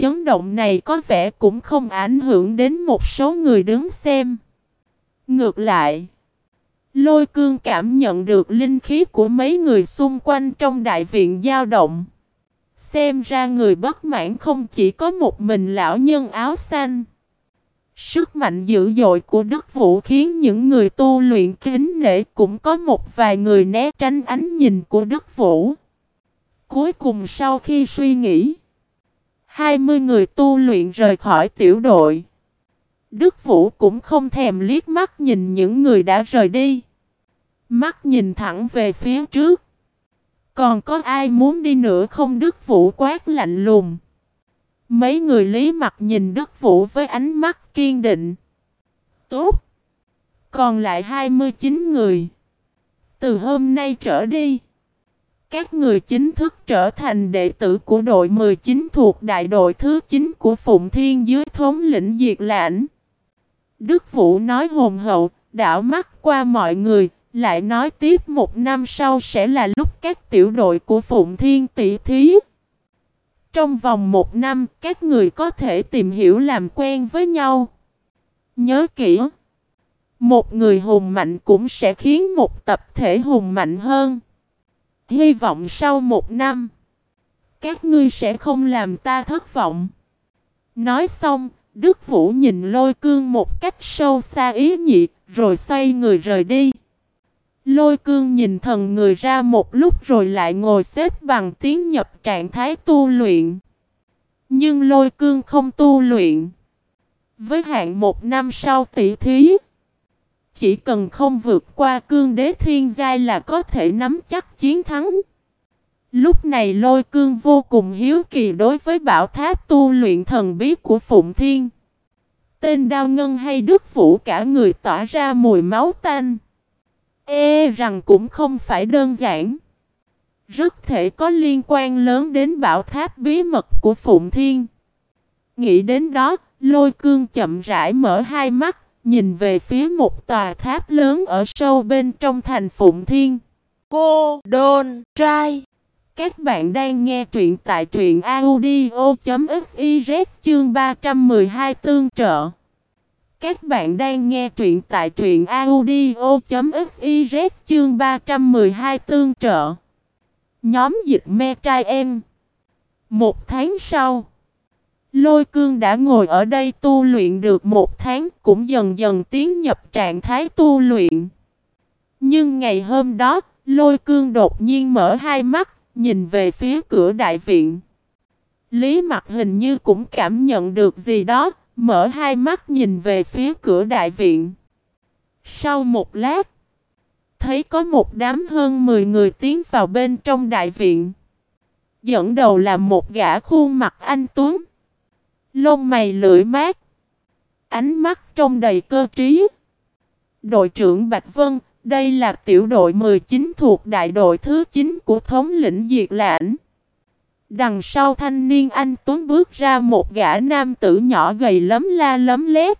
chấn động này có vẻ cũng không ảnh hưởng đến một số người đứng xem. Ngược lại, lôi cương cảm nhận được linh khí của mấy người xung quanh trong đại viện dao động. Xem ra người bất mãn không chỉ có một mình lão nhân áo xanh. Sức mạnh dữ dội của Đức Vũ khiến những người tu luyện kính nể cũng có một vài người né tránh ánh nhìn của Đức Vũ. Cuối cùng sau khi suy nghĩ, 20 người tu luyện rời khỏi tiểu đội. Đức Vũ cũng không thèm liếc mắt nhìn những người đã rời đi. Mắt nhìn thẳng về phía trước. Còn có ai muốn đi nữa không Đức Vũ quát lạnh lùng. Mấy người lý mặt nhìn Đức Vũ với ánh mắt kiên định. Tốt. Còn lại 29 người. Từ hôm nay trở đi. Các người chính thức trở thành đệ tử của đội 19 thuộc đại đội thứ 9 của Phụng Thiên dưới thống lĩnh Diệt Lãnh. Đức Vũ nói hồn hậu, đảo mắt qua mọi người, lại nói tiếp một năm sau sẽ là lúc các tiểu đội của Phụng Thiên tỷ thí. Trong vòng một năm, các người có thể tìm hiểu làm quen với nhau. Nhớ kỹ, một người hùng mạnh cũng sẽ khiến một tập thể hùng mạnh hơn. Hy vọng sau một năm, các ngươi sẽ không làm ta thất vọng. Nói xong, Đức Vũ nhìn lôi cương một cách sâu xa ý nhị, rồi xoay người rời đi. Lôi cương nhìn thần người ra một lúc rồi lại ngồi xếp bằng tiến nhập trạng thái tu luyện. Nhưng lôi cương không tu luyện. Với hạn một năm sau tỷ thí, chỉ cần không vượt qua cương đế thiên giai là có thể nắm chắc chiến thắng. Lúc này lôi cương vô cùng hiếu kỳ đối với bảo tháp tu luyện thần bí của Phụng Thiên. Tên đao ngân hay đức vũ cả người tỏa ra mùi máu tanh. Ê rằng cũng không phải đơn giản. Rất thể có liên quan lớn đến bảo tháp bí mật của Phụng Thiên. Nghĩ đến đó, lôi cương chậm rãi mở hai mắt, nhìn về phía một tòa tháp lớn ở sâu bên trong thành Phụng Thiên. Cô Đôn Trai Các bạn đang nghe truyện tại truyện audio.fiz chương 312 tương trợ. Các bạn đang nghe truyện tại truyện audio.fiz chương 312 tương trợ. Nhóm dịch me trai em. Một tháng sau, Lôi cương đã ngồi ở đây tu luyện được một tháng cũng dần dần tiến nhập trạng thái tu luyện. Nhưng ngày hôm đó, lôi cương đột nhiên mở hai mắt, nhìn về phía cửa đại viện. Lý mặt hình như cũng cảm nhận được gì đó, Mở hai mắt nhìn về phía cửa đại viện. Sau một lát, thấy có một đám hơn 10 người tiến vào bên trong đại viện. Dẫn đầu là một gã khuôn mặt anh Tuấn. Lông mày lưỡi mát. Ánh mắt trong đầy cơ trí. Đội trưởng Bạch Vân, đây là tiểu đội 19 thuộc đại đội thứ 9 của thống lĩnh Diệt Lãnh. Đằng sau thanh niên anh Tuấn bước ra một gã nam tử nhỏ gầy lấm la lấm lét.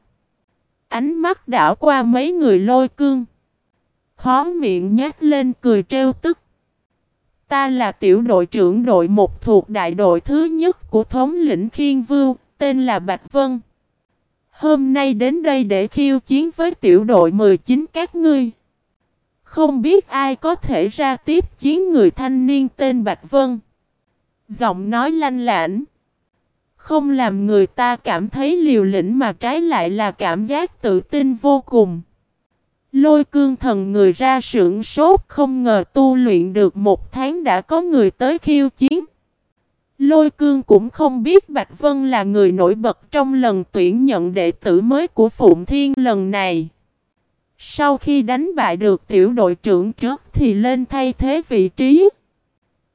Ánh mắt đảo qua mấy người lôi cương. Khó miệng nhét lên cười trêu tức. Ta là tiểu đội trưởng đội một thuộc đại đội thứ nhất của thống lĩnh Khiên vương tên là Bạch Vân. Hôm nay đến đây để khiêu chiến với tiểu đội 19 các ngươi. Không biết ai có thể ra tiếp chiến người thanh niên tên Bạch Vân. Giọng nói lanh lảnh. Không làm người ta cảm thấy liều lĩnh mà trái lại là cảm giác tự tin vô cùng. Lôi cương thần người ra sưởng sốt không ngờ tu luyện được một tháng đã có người tới khiêu chiến. Lôi cương cũng không biết Bạch Vân là người nổi bật trong lần tuyển nhận đệ tử mới của Phụng Thiên lần này. Sau khi đánh bại được tiểu đội trưởng trước thì lên thay thế vị trí.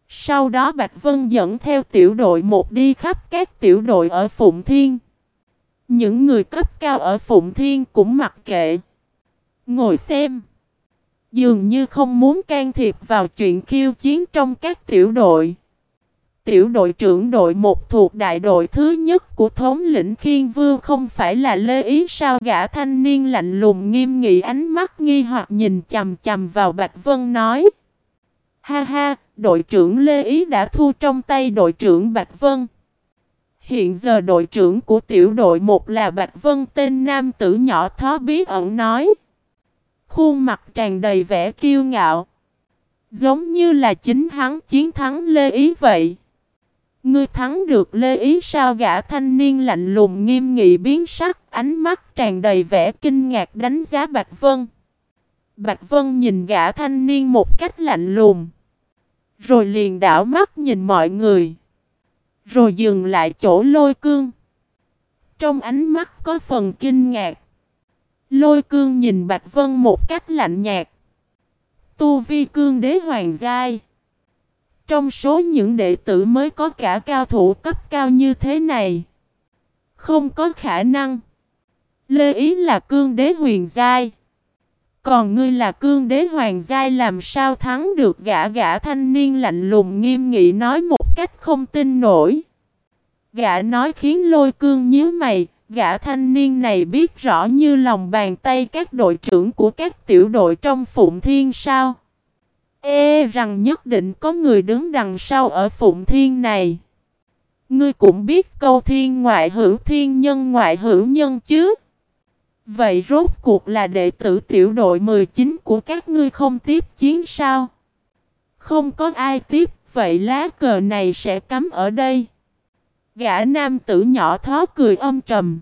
Sau đó Bạch Vân dẫn theo tiểu đội một đi khắp các tiểu đội ở Phụng Thiên. Những người cấp cao ở Phụng Thiên cũng mặc kệ. Ngồi xem. Dường như không muốn can thiệp vào chuyện khiêu chiến trong các tiểu đội. Tiểu đội trưởng đội một thuộc đại đội thứ nhất của thống lĩnh Khiên Vương không phải là Lê Ý sao gã thanh niên lạnh lùng nghiêm nghị ánh mắt nghi hoặc nhìn chầm chầm vào Bạch Vân nói. Ha ha, đội trưởng Lê Ý đã thu trong tay đội trưởng Bạch Vân. Hiện giờ đội trưởng của tiểu đội một là Bạch Vân tên nam tử nhỏ thó bí ẩn nói. Khuôn mặt tràn đầy vẻ kiêu ngạo. Giống như là chính hắn chiến thắng Lê Ý vậy. Ngươi thắng được Lê Ý sao gã thanh niên lạnh lùng nghiêm nghị biến sắc, ánh mắt tràn đầy vẻ kinh ngạc đánh giá Bạch Vân. Bạch Vân nhìn gã thanh niên một cách lạnh lùng. Rồi liền đảo mắt nhìn mọi người. Rồi dừng lại chỗ lôi cương. Trong ánh mắt có phần kinh ngạc. Lôi cương nhìn Bạch Vân một cách lạnh nhạt. Tu vi cương đế hoàng giai. Trong số những đệ tử mới có cả cao thủ cấp cao như thế này. Không có khả năng. Lê Ý là cương đế huyền giai. Còn ngươi là cương đế hoàng giai làm sao thắng được gã gã thanh niên lạnh lùng nghiêm nghị nói một cách không tin nổi. Gã nói khiến lôi cương nhíu mày, gã thanh niên này biết rõ như lòng bàn tay các đội trưởng của các tiểu đội trong Phụng Thiên sao. Ê rằng nhất định có người đứng đằng sau ở Phụng Thiên này. Ngươi cũng biết câu thiên ngoại hữu thiên nhân ngoại hữu nhân chứ. Vậy rốt cuộc là đệ tử tiểu đội 19 của các ngươi không tiếp chiến sao? Không có ai tiếp, vậy lá cờ này sẽ cắm ở đây. Gã nam tử nhỏ thó cười âm trầm.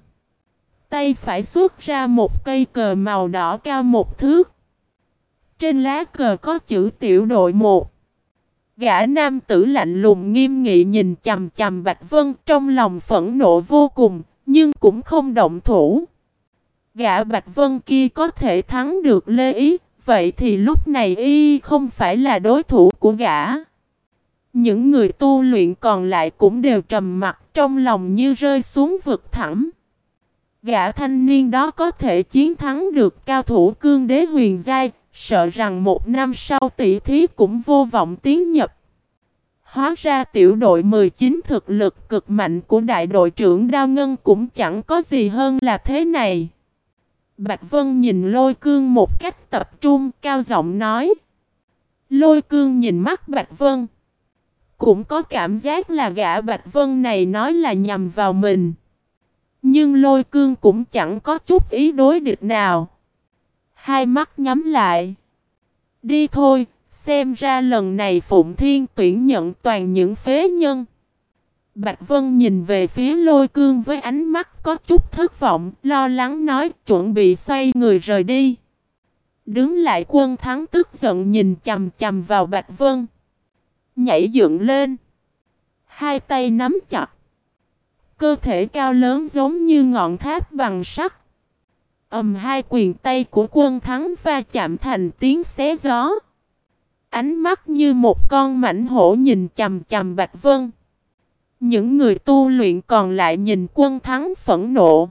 Tay phải xuất ra một cây cờ màu đỏ cao một thước. Trên lá cờ có chữ tiểu đội một. Gã nam tử lạnh lùng nghiêm nghị nhìn chầm chầm Bạch Vân trong lòng phẫn nộ vô cùng, nhưng cũng không động thủ. Gã Bạch Vân kia có thể thắng được Lê Ý, vậy thì lúc này y không phải là đối thủ của gã. Những người tu luyện còn lại cũng đều trầm mặt trong lòng như rơi xuống vực thẳm. Gã thanh niên đó có thể chiến thắng được cao thủ cương đế huyền giai, sợ rằng một năm sau tỷ thí cũng vô vọng tiến nhập. Hóa ra tiểu đội 19 thực lực cực mạnh của đại đội trưởng Đao Ngân cũng chẳng có gì hơn là thế này. Bạch Vân nhìn lôi cương một cách tập trung, cao giọng nói. Lôi cương nhìn mắt Bạch Vân. Cũng có cảm giác là gã Bạch Vân này nói là nhằm vào mình. Nhưng lôi cương cũng chẳng có chút ý đối địch nào. Hai mắt nhắm lại. Đi thôi, xem ra lần này Phụng Thiên tuyển nhận toàn những phế nhân. Bạch Vân nhìn về phía lôi cương với ánh mắt có chút thất vọng, lo lắng nói chuẩn bị xoay người rời đi. Đứng lại quân thắng tức giận nhìn chầm chầm vào Bạch Vân. Nhảy dựng lên. Hai tay nắm chặt. Cơ thể cao lớn giống như ngọn tháp bằng sắt ầm hai quyền tay của quân thắng va chạm thành tiếng xé gió. Ánh mắt như một con mảnh hổ nhìn chầm chầm Bạch Vân. Những người tu luyện còn lại nhìn quân thắng phẫn nộ.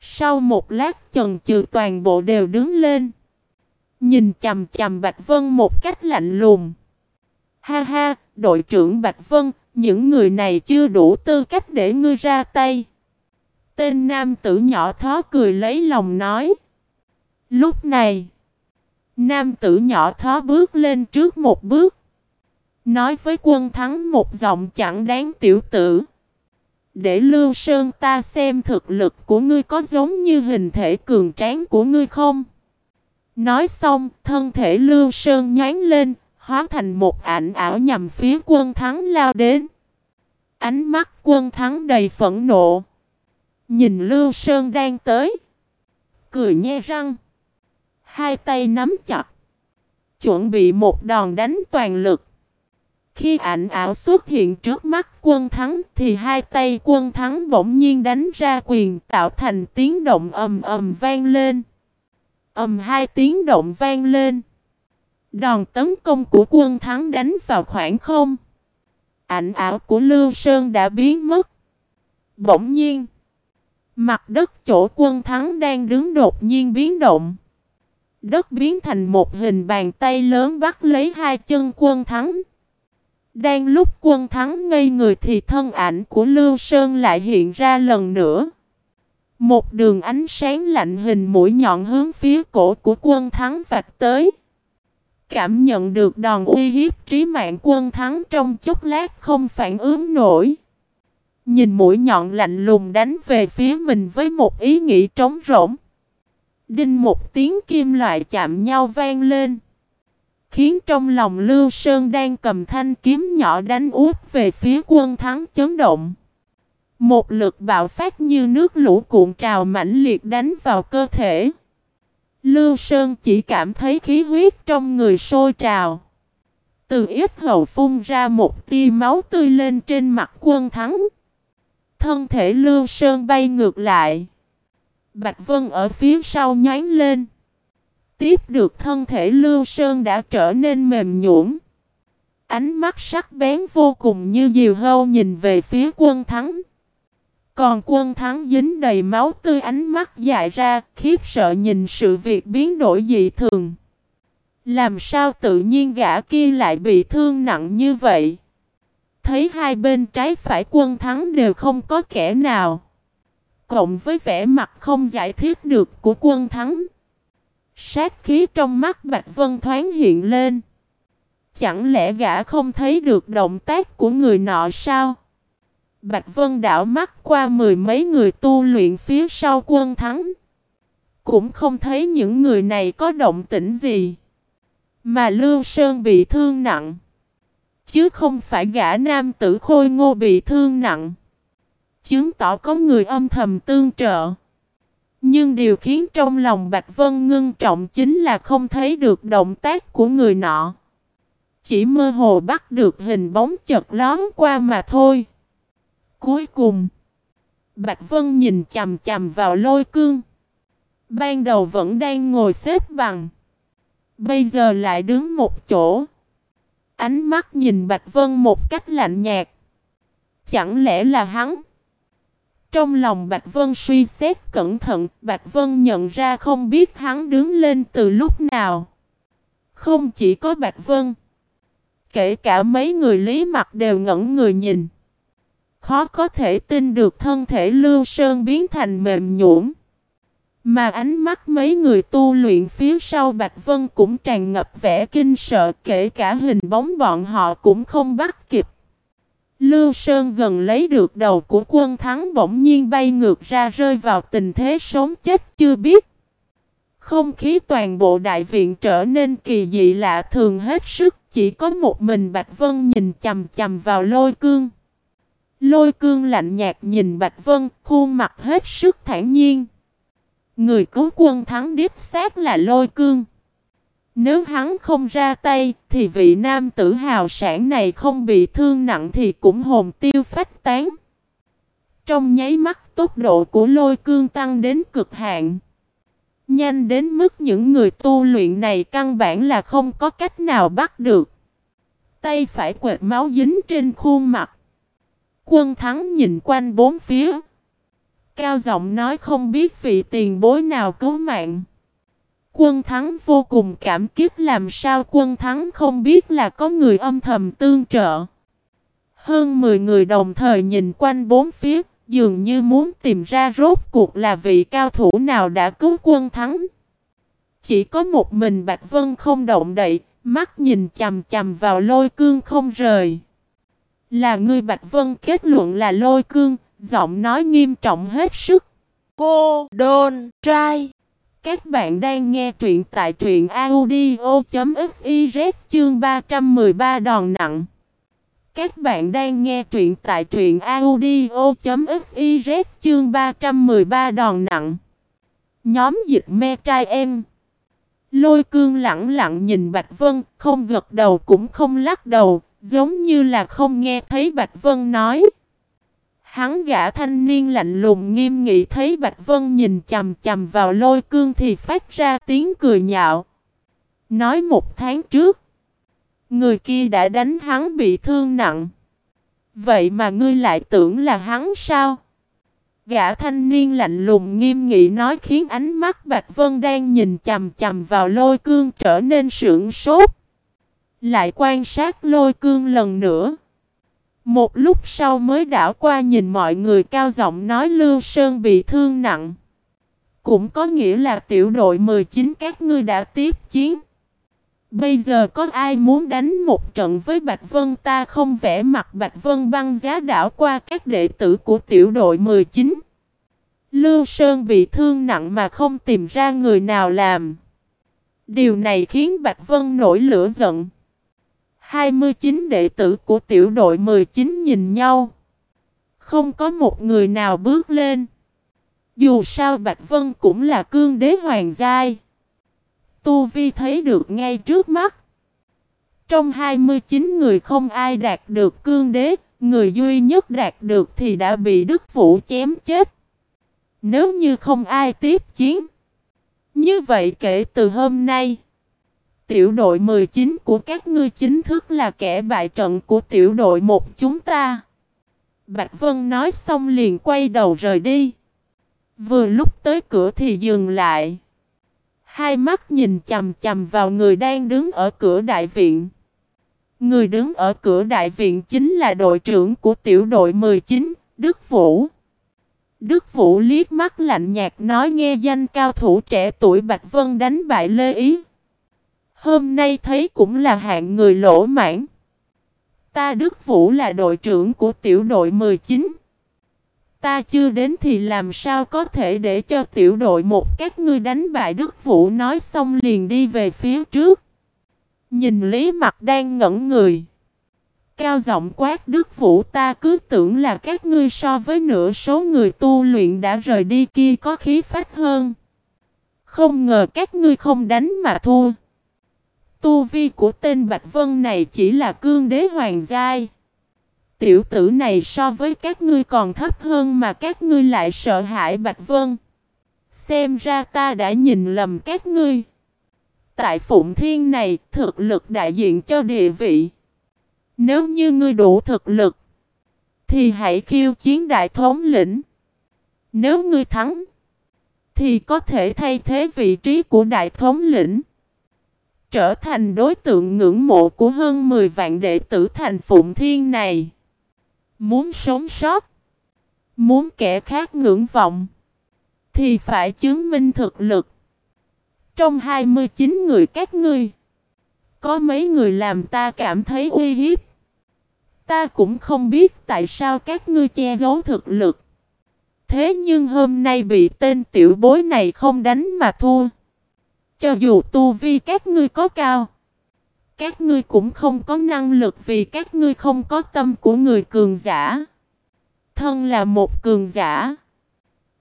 Sau một lát chần chừ toàn bộ đều đứng lên. Nhìn chầm chầm Bạch Vân một cách lạnh lùng. Ha ha, đội trưởng Bạch Vân, những người này chưa đủ tư cách để ngươi ra tay. Tên nam tử nhỏ thó cười lấy lòng nói. Lúc này, nam tử nhỏ thó bước lên trước một bước. Nói với quân thắng một giọng chẳng đáng tiểu tử. Để Lưu Sơn ta xem thực lực của ngươi có giống như hình thể cường tráng của ngươi không? Nói xong, thân thể Lưu Sơn nhánh lên, hóa thành một ảnh ảo nhằm phía quân thắng lao đến. Ánh mắt quân thắng đầy phẫn nộ. Nhìn Lưu Sơn đang tới. Cười nhe răng. Hai tay nắm chặt. Chuẩn bị một đòn đánh toàn lực. Khi ảnh ảo xuất hiện trước mắt quân thắng thì hai tay quân thắng bỗng nhiên đánh ra quyền tạo thành tiếng động ầm ầm vang lên. ầm hai tiếng động vang lên. Đòn tấn công của quân thắng đánh vào khoảng không. Ảnh ảo của Lưu Sơn đã biến mất. Bỗng nhiên. Mặt đất chỗ quân thắng đang đứng đột nhiên biến động. Đất biến thành một hình bàn tay lớn bắt lấy hai chân quân thắng. Đang lúc quân thắng ngây người thì thân ảnh của Lưu Sơn lại hiện ra lần nữa. Một đường ánh sáng lạnh hình mũi nhọn hướng phía cổ của quân thắng vạch tới. Cảm nhận được đòn uy hiếp trí mạng quân thắng trong chốc lát không phản ứng nổi. Nhìn mũi nhọn lạnh lùng đánh về phía mình với một ý nghĩ trống rỗng. Đinh một tiếng kim loại chạm nhau vang lên. Khiến trong lòng Lưu Sơn đang cầm thanh kiếm nhỏ đánh út về phía quân thắng chấn động. Một lực bạo phát như nước lũ cuộn trào mãnh liệt đánh vào cơ thể. Lưu Sơn chỉ cảm thấy khí huyết trong người sôi trào. Từ ít hầu phun ra một tia máu tươi lên trên mặt quân thắng. Thân thể Lưu Sơn bay ngược lại. Bạch Vân ở phía sau nhánh lên. Tiếp được thân thể Lưu Sơn đã trở nên mềm nhũn. Ánh mắt sắc bén vô cùng như diều hâu nhìn về phía quân thắng. Còn quân thắng dính đầy máu tươi ánh mắt dại ra, khiếp sợ nhìn sự việc biến đổi dị thường. Làm sao tự nhiên gã kia lại bị thương nặng như vậy? Thấy hai bên trái phải quân thắng đều không có kẻ nào. Cộng với vẻ mặt không giải thích được của quân thắng. Sát khí trong mắt Bạch Vân thoáng hiện lên. Chẳng lẽ gã không thấy được động tác của người nọ sao? Bạch Vân đảo mắt qua mười mấy người tu luyện phía sau quân thắng. Cũng không thấy những người này có động tĩnh gì. Mà Lưu Sơn bị thương nặng. Chứ không phải gã nam tử khôi ngô bị thương nặng. Chứng tỏ có người âm thầm tương trợ. Nhưng điều khiến trong lòng Bạch Vân ngưng trọng chính là không thấy được động tác của người nọ. Chỉ mơ hồ bắt được hình bóng chật lón qua mà thôi. Cuối cùng, Bạch Vân nhìn chầm chầm vào lôi cương. Ban đầu vẫn đang ngồi xếp bằng. Bây giờ lại đứng một chỗ. Ánh mắt nhìn Bạch Vân một cách lạnh nhạt. Chẳng lẽ là hắn? Trong lòng Bạch Vân suy xét cẩn thận, Bạch Vân nhận ra không biết hắn đứng lên từ lúc nào. Không chỉ có Bạch Vân, kể cả mấy người lý mặt đều ngẩn người nhìn. Khó có thể tin được thân thể Lưu Sơn biến thành mềm nhũn. Mà ánh mắt mấy người tu luyện phía sau Bạch Vân cũng tràn ngập vẻ kinh sợ kể cả hình bóng bọn họ cũng không bắt kịp. Lưu Sơn gần lấy được đầu của quân thắng bỗng nhiên bay ngược ra rơi vào tình thế sống chết chưa biết. Không khí toàn bộ đại viện trở nên kỳ dị lạ thường hết sức, chỉ có một mình Bạch Vân nhìn chầm chầm vào lôi cương. Lôi cương lạnh nhạt nhìn Bạch Vân, khuôn mặt hết sức thản nhiên. Người cứu quân thắng điếp xác là lôi cương. Nếu hắn không ra tay, thì vị nam tử hào sản này không bị thương nặng thì cũng hồn tiêu phách tán. Trong nháy mắt tốc độ của lôi cương tăng đến cực hạn. Nhanh đến mức những người tu luyện này căn bản là không có cách nào bắt được. Tay phải quệt máu dính trên khuôn mặt. Quân thắng nhìn quanh bốn phía. Cao giọng nói không biết vị tiền bối nào cứu mạng. Quân thắng vô cùng cảm kích làm sao quân thắng không biết là có người âm thầm tương trợ. Hơn 10 người đồng thời nhìn quanh bốn phía, dường như muốn tìm ra rốt cuộc là vị cao thủ nào đã cứu quân thắng. Chỉ có một mình Bạch Vân không động đậy, mắt nhìn chầm chầm vào lôi cương không rời. Là người Bạch Vân kết luận là lôi cương, giọng nói nghiêm trọng hết sức. Cô đôn trai. Các bạn đang nghe truyện tại truyện audio.fiz chương 313 đòn nặng. Các bạn đang nghe truyện tại truyện audio.fiz chương 313 đòn nặng. Nhóm dịch me trai em. Lôi cương lặng lặng nhìn Bạch Vân, không gật đầu cũng không lắc đầu, giống như là không nghe thấy Bạch Vân nói. Hắn gã thanh niên lạnh lùng nghiêm nghị thấy Bạch Vân nhìn chầm chầm vào lôi cương thì phát ra tiếng cười nhạo. Nói một tháng trước, người kia đã đánh hắn bị thương nặng. Vậy mà ngươi lại tưởng là hắn sao? Gã thanh niên lạnh lùng nghiêm nghị nói khiến ánh mắt Bạch Vân đang nhìn chầm chầm vào lôi cương trở nên sưởng sốt. Lại quan sát lôi cương lần nữa. Một lúc sau mới đảo qua nhìn mọi người cao giọng nói Lưu Sơn bị thương nặng. Cũng có nghĩa là tiểu đội 19 các ngươi đã tiếp chiến. Bây giờ có ai muốn đánh một trận với Bạch Vân ta không vẽ mặt Bạch Vân băng giá đảo qua các đệ tử của tiểu đội 19. Lưu Sơn bị thương nặng mà không tìm ra người nào làm. Điều này khiến Bạch Vân nổi lửa giận. 29 đệ tử của tiểu đội 19 nhìn nhau. Không có một người nào bước lên. Dù sao Bạch Vân cũng là cương đế hoàng giai. Tu Vi thấy được ngay trước mắt. Trong 29 người không ai đạt được cương đế, người duy nhất đạt được thì đã bị Đức Vũ chém chết. Nếu như không ai tiếp chiến. Như vậy kể từ hôm nay, tiểu đội 19 của các ngươi chính thức là kẻ bại trận của tiểu đội một chúng ta. Bạch Vân nói xong liền quay đầu rời đi. Vừa lúc tới cửa thì dừng lại. Hai mắt nhìn chầm chầm vào người đang đứng ở cửa đại viện. Người đứng ở cửa đại viện chính là đội trưởng của tiểu đội 19, Đức Vũ. Đức Vũ liếc mắt lạnh nhạt nói nghe danh cao thủ trẻ tuổi Bạch Vân đánh bại Lê Ý. Hôm nay thấy cũng là hạng người lỗ mãn. Ta Đức Vũ là đội trưởng của tiểu đội 19. Ta chưa đến thì làm sao có thể để cho tiểu đội một các ngươi đánh bại Đức Vũ nói xong liền đi về phía trước. Nhìn Lý Mặt đang ngẩn người. Cao giọng quát, Đức Vũ, ta cứ tưởng là các ngươi so với nửa số người tu luyện đã rời đi kia có khí phách hơn. Không ngờ các ngươi không đánh mà thua. Tu vi của tên Bạch Vân này chỉ là cương đế hoàng giai. Tiểu tử này so với các ngươi còn thấp hơn mà các ngươi lại sợ hãi Bạch Vân. Xem ra ta đã nhìn lầm các ngươi. Tại Phụng Thiên này, thực lực đại diện cho địa vị. Nếu như ngươi đủ thực lực, thì hãy khiêu chiến đại thống lĩnh. Nếu ngươi thắng, thì có thể thay thế vị trí của đại thống lĩnh. Trở thành đối tượng ngưỡng mộ của hơn 10 vạn đệ tử thành Phụng Thiên này. Muốn sống sót, muốn kẻ khác ngưỡng vọng, thì phải chứng minh thực lực. Trong 29 người các ngươi, có mấy người làm ta cảm thấy uy hiếp. Ta cũng không biết tại sao các ngươi che giấu thực lực. Thế nhưng hôm nay bị tên tiểu bối này không đánh mà thua. Cho dù tu vi các ngươi có cao, các ngươi cũng không có năng lực vì các ngươi không có tâm của người cường giả. Thân là một cường giả.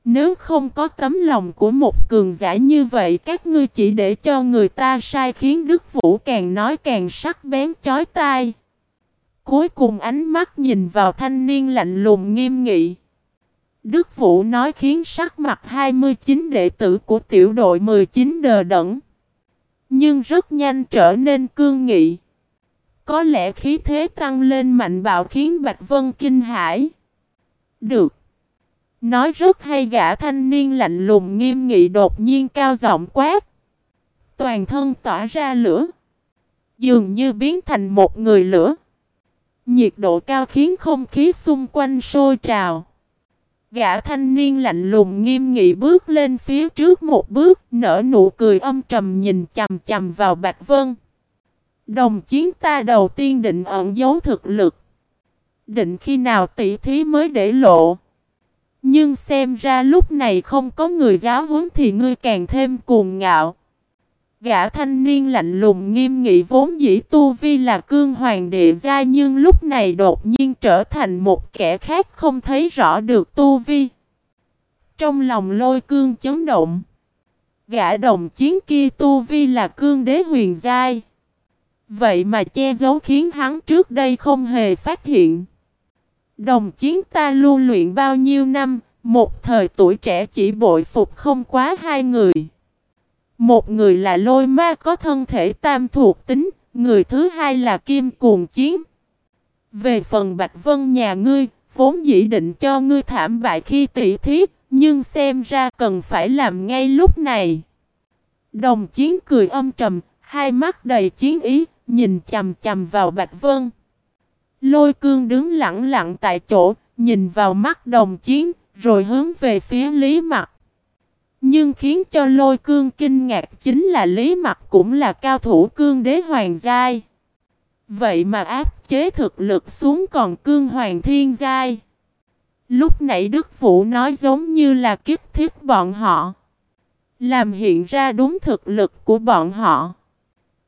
Nếu không có tấm lòng của một cường giả như vậy các ngươi chỉ để cho người ta sai khiến Đức Vũ càng nói càng sắc bén chói tai. Cuối cùng ánh mắt nhìn vào thanh niên lạnh lùng nghiêm nghị. Đức Vũ nói khiến sắc mặt 29 đệ tử của tiểu đội 19 đờ đẫn. Nhưng rất nhanh trở nên cương nghị. Có lẽ khí thế tăng lên mạnh bạo khiến Bạch Vân kinh hãi. Được. Nói rất hay gã thanh niên lạnh lùng nghiêm nghị đột nhiên cao giọng quát. Toàn thân tỏa ra lửa. Dường như biến thành một người lửa. Nhiệt độ cao khiến không khí xung quanh sôi trào. Gã thanh niên lạnh lùng nghiêm nghị bước lên phía trước một bước, nở nụ cười âm trầm nhìn chầm chầm vào Bạch Vân. Đồng chiến ta đầu tiên định ẩn giấu thực lực. Định khi nào tỷ thí mới để lộ. Nhưng xem ra lúc này không có người giáo huấn thì ngươi càng thêm cuồng ngạo. Gã thanh niên lạnh lùng nghiêm nghị vốn dĩ tu vi là cương hoàng địa gia nhưng lúc này đột nhiên trở thành một kẻ khác không thấy rõ được tu vi. Trong lòng lôi cương chấn động. Gã đồng chiến kia tu vi là cương đế huyền giai. Vậy mà che giấu khiến hắn trước đây không hề phát hiện. Đồng chiến ta lưu luyện bao nhiêu năm, một thời tuổi trẻ chỉ bội phục không quá hai người. Một người là lôi ma có thân thể tam thuộc tính, người thứ hai là kim cuồng chiến. Về phần Bạch Vân nhà ngươi, vốn dĩ định cho ngươi thảm bại khi tỷ thí, nhưng xem ra cần phải làm ngay lúc này. Đồng chiến cười âm trầm, hai mắt đầy chiến ý, nhìn chầm chầm vào Bạch Vân. Lôi cương đứng lặng lặng tại chỗ, nhìn vào mắt đồng chiến, rồi hướng về phía Lý Mặc. Nhưng khiến cho lôi cương kinh ngạc chính là Lý Mặc cũng là cao thủ cương đế hoàng giai. Vậy mà áp chế thực lực xuống còn cương hoàng thiên giai. Lúc nãy Đức Vũ nói giống như là kiếp thiết bọn họ. Làm hiện ra đúng thực lực của bọn họ.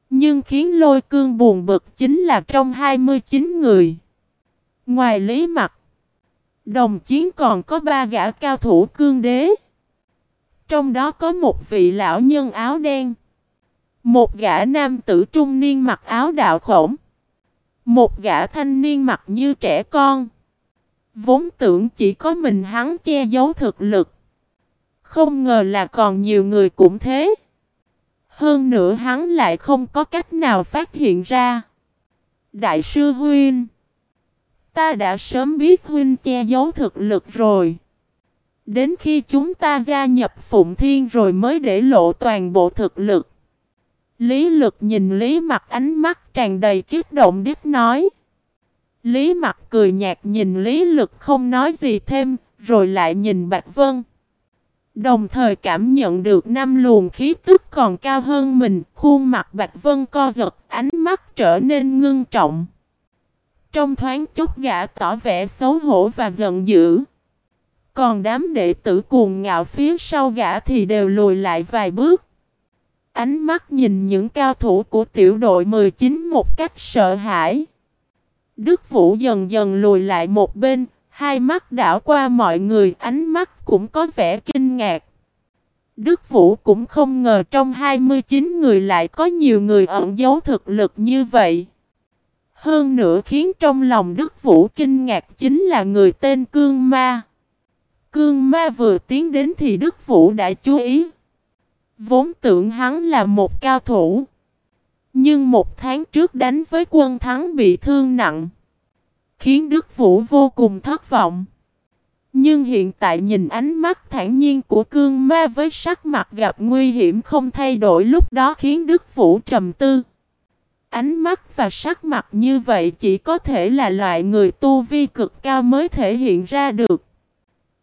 Nhưng khiến lôi cương buồn bực chính là trong 29 người. Ngoài Lý Mặc, đồng chiến còn có ba gã cao thủ cương đế. Trong đó có một vị lão nhân áo đen. Một gã nam tử trung niên mặc áo đạo khổng. Một gã thanh niên mặc như trẻ con. Vốn tưởng chỉ có mình hắn che giấu thực lực. Không ngờ là còn nhiều người cũng thế. Hơn nữa hắn lại không có cách nào phát hiện ra. Đại sư Huynh, Ta đã sớm biết Huynh che giấu thực lực rồi. Đến khi chúng ta gia nhập Phụng Thiên rồi mới để lộ toàn bộ thực lực. Lý lực nhìn Lý mặt ánh mắt tràn đầy kích động đích nói. Lý mặt cười nhạt nhìn Lý lực không nói gì thêm, rồi lại nhìn Bạch Vân. Đồng thời cảm nhận được năm luồng khí tức còn cao hơn mình, khuôn mặt Bạch Vân co giật, ánh mắt trở nên ngưng trọng. Trong thoáng chốc gã tỏ vẻ xấu hổ và giận dữ. Còn đám đệ tử cuồng ngạo phía sau gã thì đều lùi lại vài bước. Ánh mắt nhìn những cao thủ của tiểu đội 19 một cách sợ hãi. Đức Vũ dần dần lùi lại một bên, hai mắt đảo qua mọi người, ánh mắt cũng có vẻ kinh ngạc. Đức Vũ cũng không ngờ trong 29 người lại có nhiều người ẩn giấu thực lực như vậy. Hơn nữa khiến trong lòng Đức Vũ kinh ngạc chính là người tên Cương Ma. Cương Ma vừa tiến đến thì Đức Vũ đã chú ý. Vốn tưởng hắn là một cao thủ. Nhưng một tháng trước đánh với quân thắng bị thương nặng. Khiến Đức Vũ vô cùng thất vọng. Nhưng hiện tại nhìn ánh mắt thản nhiên của cương ma với sắc mặt gặp nguy hiểm không thay đổi lúc đó khiến Đức Vũ trầm tư. Ánh mắt và sắc mặt như vậy chỉ có thể là loại người tu vi cực cao mới thể hiện ra được.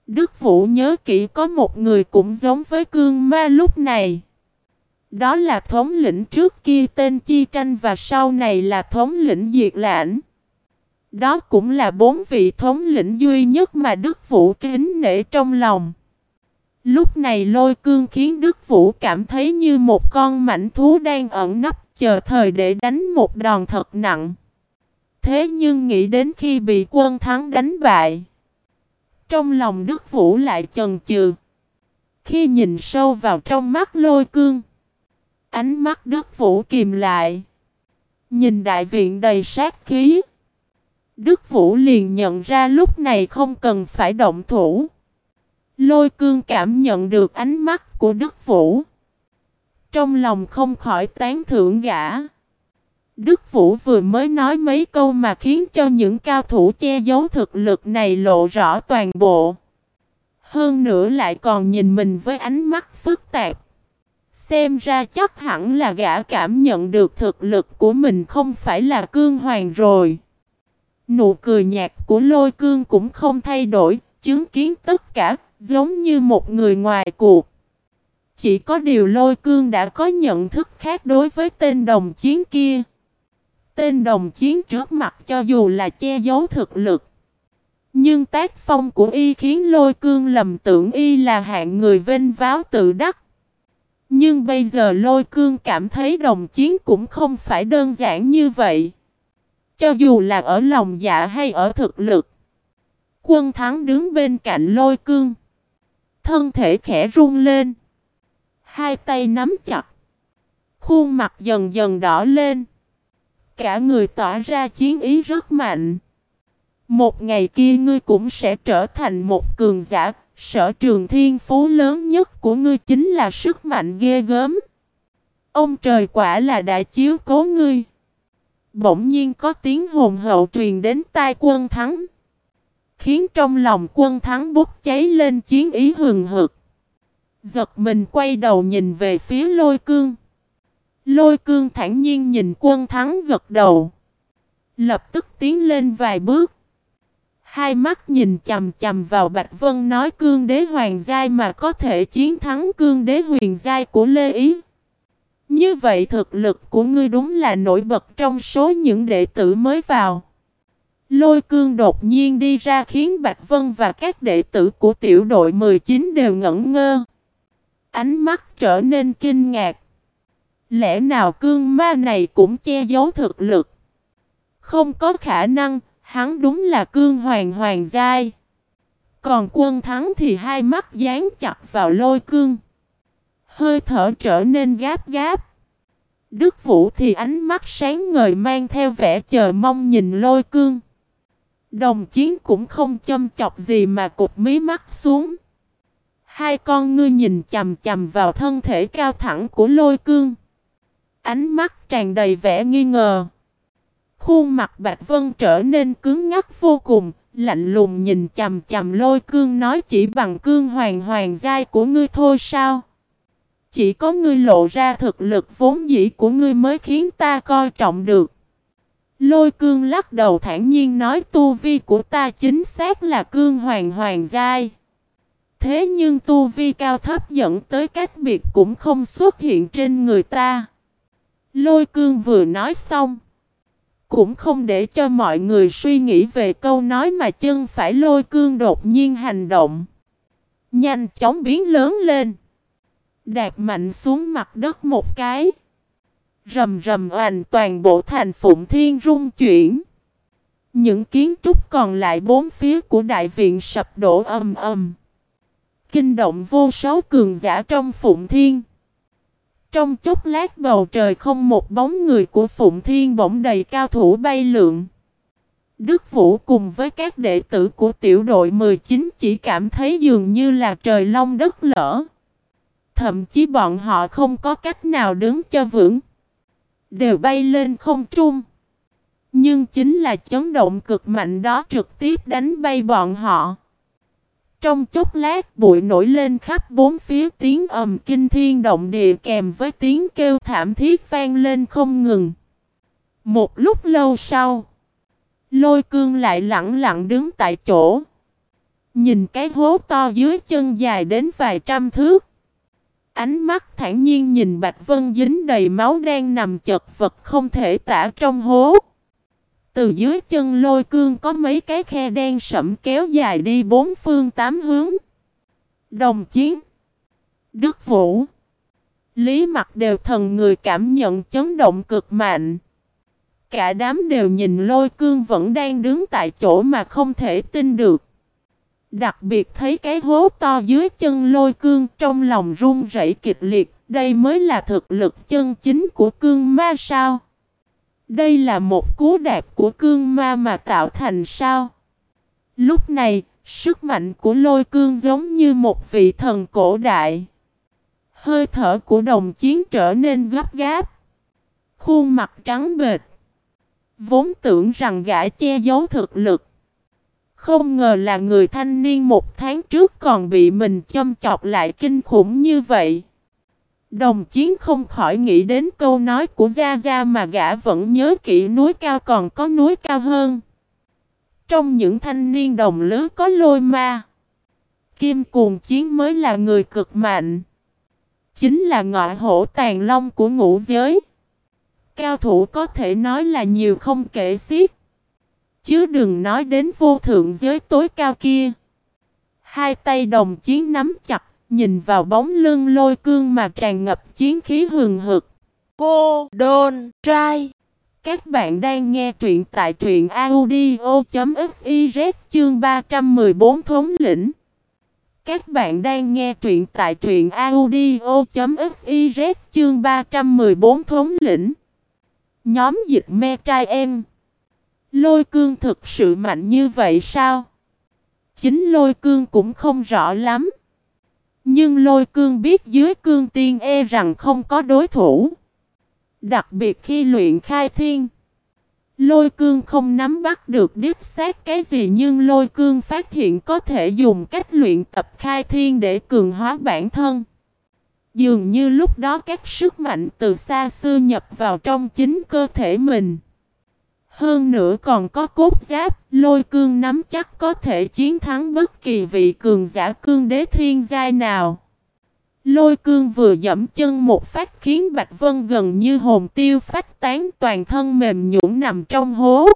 Đức Vũ nhớ kỹ có một người cũng giống với cương ma lúc này. Đó là thống lĩnh trước kia tên Chi Tranh và sau này là thống lĩnh Diệt Lãnh. Đó cũng là bốn vị thống lĩnh duy nhất mà Đức Vũ kính nể trong lòng. Lúc này lôi cương khiến Đức Vũ cảm thấy như một con mảnh thú đang ẩn nấp, chờ thời để đánh một đòn thật nặng. Thế nhưng nghĩ đến khi bị quân thắng đánh bại. Trong lòng Đức Vũ lại chần chừ. Khi nhìn sâu vào trong mắt lôi cương. Ánh mắt Đức Vũ kìm lại. Nhìn đại viện đầy sát khí. Đức Vũ liền nhận ra lúc này không cần phải động thủ. Lôi cương cảm nhận được ánh mắt của Đức Vũ. Trong lòng không khỏi tán thưởng gã. Đức Vũ vừa mới nói mấy câu mà khiến cho những cao thủ che giấu thực lực này lộ rõ toàn bộ. Hơn nữa lại còn nhìn mình với ánh mắt phức tạp. Xem ra chắc hẳn là gã cảm nhận được thực lực của mình không phải là cương hoàng rồi. Nụ cười nhạt của lôi cương cũng không thay đổi, chứng kiến tất cả, giống như một người ngoài cuộc. Chỉ có điều lôi cương đã có nhận thức khác đối với tên đồng chiến kia. Tên đồng chiến trước mặt cho dù là che giấu thực lực. Nhưng tác phong của y khiến lôi cương lầm tưởng y là hạng người vinh váo tự đắc. Nhưng bây giờ lôi cương cảm thấy đồng chiến cũng không phải đơn giản như vậy. Cho dù là ở lòng dạ hay ở thực lực. Quân thắng đứng bên cạnh lôi cương. Thân thể khẽ run lên. Hai tay nắm chặt. Khuôn mặt dần dần đỏ lên. Cả người tỏa ra chiến ý rất mạnh. Một ngày kia ngươi cũng sẽ trở thành một cường giả. Sở trường thiên phú lớn nhất của ngươi chính là sức mạnh ghê gớm. Ông trời quả là đã chiếu cố ngươi. Bỗng nhiên có tiếng hồn hậu truyền đến tai quân thắng. Khiến trong lòng quân thắng bốc cháy lên chiến ý hừng hực. Giật mình quay đầu nhìn về phía lôi cương. Lôi cương thản nhiên nhìn quân thắng gật đầu. Lập tức tiến lên vài bước. Hai mắt nhìn chầm chầm vào Bạch Vân nói cương đế hoàng giai mà có thể chiến thắng cương đế huyền giai của Lê Ý. Như vậy thực lực của ngươi đúng là nổi bật trong số những đệ tử mới vào. Lôi cương đột nhiên đi ra khiến Bạch Vân và các đệ tử của tiểu đội 19 đều ngẩn ngơ. Ánh mắt trở nên kinh ngạc. Lẽ nào cương ma này cũng che giấu thực lực? Không có khả năng, hắn đúng là cương hoàng hoàng giai. Còn quân thắng thì hai mắt dán chặt vào lôi cương. Hơi thở trở nên gáp gáp. Đức Vũ thì ánh mắt sáng ngời mang theo vẻ chờ mong nhìn lôi cương. Đồng chiến cũng không châm chọc gì mà cụp mí mắt xuống. Hai con ngươi nhìn chầm chầm vào thân thể cao thẳng của lôi cương. Ánh mắt tràn đầy vẻ nghi ngờ. Khuôn mặt Bạch Vân trở nên cứng ngắc vô cùng, lạnh lùng nhìn chầm chầm lôi cương nói chỉ bằng cương hoàng hoàng giai của ngươi thôi sao? Chỉ có ngươi lộ ra thực lực vốn dĩ của ngươi mới khiến ta coi trọng được. Lôi cương lắc đầu thản nhiên nói tu vi của ta chính xác là cương hoàng hoàng giai. Thế nhưng tu vi cao thấp dẫn tới cách biệt cũng không xuất hiện trên người ta. Lôi cương vừa nói xong. Cũng không để cho mọi người suy nghĩ về câu nói mà chân phải lôi cương đột nhiên hành động. Nhanh chóng biến lớn lên. Đạt mạnh xuống mặt đất một cái. Rầm rầm oành toàn bộ thành phụng thiên rung chuyển. Những kiến trúc còn lại bốn phía của đại viện sập đổ âm âm. Kinh động vô số cường giả trong phụng thiên. Trong chốc lát bầu trời không một bóng người của Phụng Thiên bỗng đầy cao thủ bay lượn. Đức Vũ cùng với các đệ tử của tiểu đội 19 chỉ cảm thấy dường như là trời long đất lở, Thậm chí bọn họ không có cách nào đứng cho vững. Đều bay lên không trung. Nhưng chính là chấn động cực mạnh đó trực tiếp đánh bay bọn họ. Trong chốc lát bụi nổi lên khắp bốn phía tiếng ầm kinh thiên động địa kèm với tiếng kêu thảm thiết vang lên không ngừng. Một lúc lâu sau, lôi cương lại lặng lặng đứng tại chỗ. Nhìn cái hố to dưới chân dài đến vài trăm thước. Ánh mắt thản nhiên nhìn Bạch Vân dính đầy máu đang nằm chật vật không thể tả trong hố. Từ dưới chân lôi cương có mấy cái khe đen sẫm kéo dài đi bốn phương tám hướng. Đồng chiến. Đức Vũ. Lý mặt đều thần người cảm nhận chấn động cực mạnh. Cả đám đều nhìn lôi cương vẫn đang đứng tại chỗ mà không thể tin được. Đặc biệt thấy cái hố to dưới chân lôi cương trong lòng run rẩy kịch liệt. Đây mới là thực lực chân chính của cương ma sao. Đây là một cú đạp của cương ma mà tạo thành sao? Lúc này, sức mạnh của lôi cương giống như một vị thần cổ đại. Hơi thở của đồng chiến trở nên gấp gáp. Khuôn mặt trắng bệt. Vốn tưởng rằng gã che giấu thực lực. Không ngờ là người thanh niên một tháng trước còn bị mình châm chọc lại kinh khủng như vậy. Đồng chiến không khỏi nghĩ đến câu nói của Gia Gia mà gã vẫn nhớ kỹ núi cao còn có núi cao hơn. Trong những thanh niên đồng lứa có lôi ma. Kim cuồng chiến mới là người cực mạnh. Chính là ngọa hổ tàn long của ngũ giới. Cao thủ có thể nói là nhiều không kể xiết. Chứ đừng nói đến vô thượng giới tối cao kia. Hai tay đồng chiến nắm chặt Nhìn vào bóng lưng lôi cương mà tràn ngập chiến khí hừng hực. Cô Đôn Trai Các bạn đang nghe truyện tại truyện audio.fiz chương 314 thống lĩnh. Các bạn đang nghe truyện tại truyện audio.fiz chương 314 thống lĩnh. Nhóm dịch me trai em. Lôi cương thực sự mạnh như vậy sao? Chính lôi cương cũng không rõ lắm. Nhưng lôi cương biết dưới cương tiên e rằng không có đối thủ. Đặc biệt khi luyện khai thiên. Lôi cương không nắm bắt được đích xác cái gì nhưng lôi cương phát hiện có thể dùng cách luyện tập khai thiên để cường hóa bản thân. Dường như lúc đó các sức mạnh từ xa xưa nhập vào trong chính cơ thể mình. Hơn nữa còn có cốt giáp, lôi cương nắm chắc có thể chiến thắng bất kỳ vị cường giả cương đế thiên giai nào. Lôi cương vừa dẫm chân một phát khiến Bạch Vân gần như hồn tiêu phách tán toàn thân mềm nhũn nằm trong hố.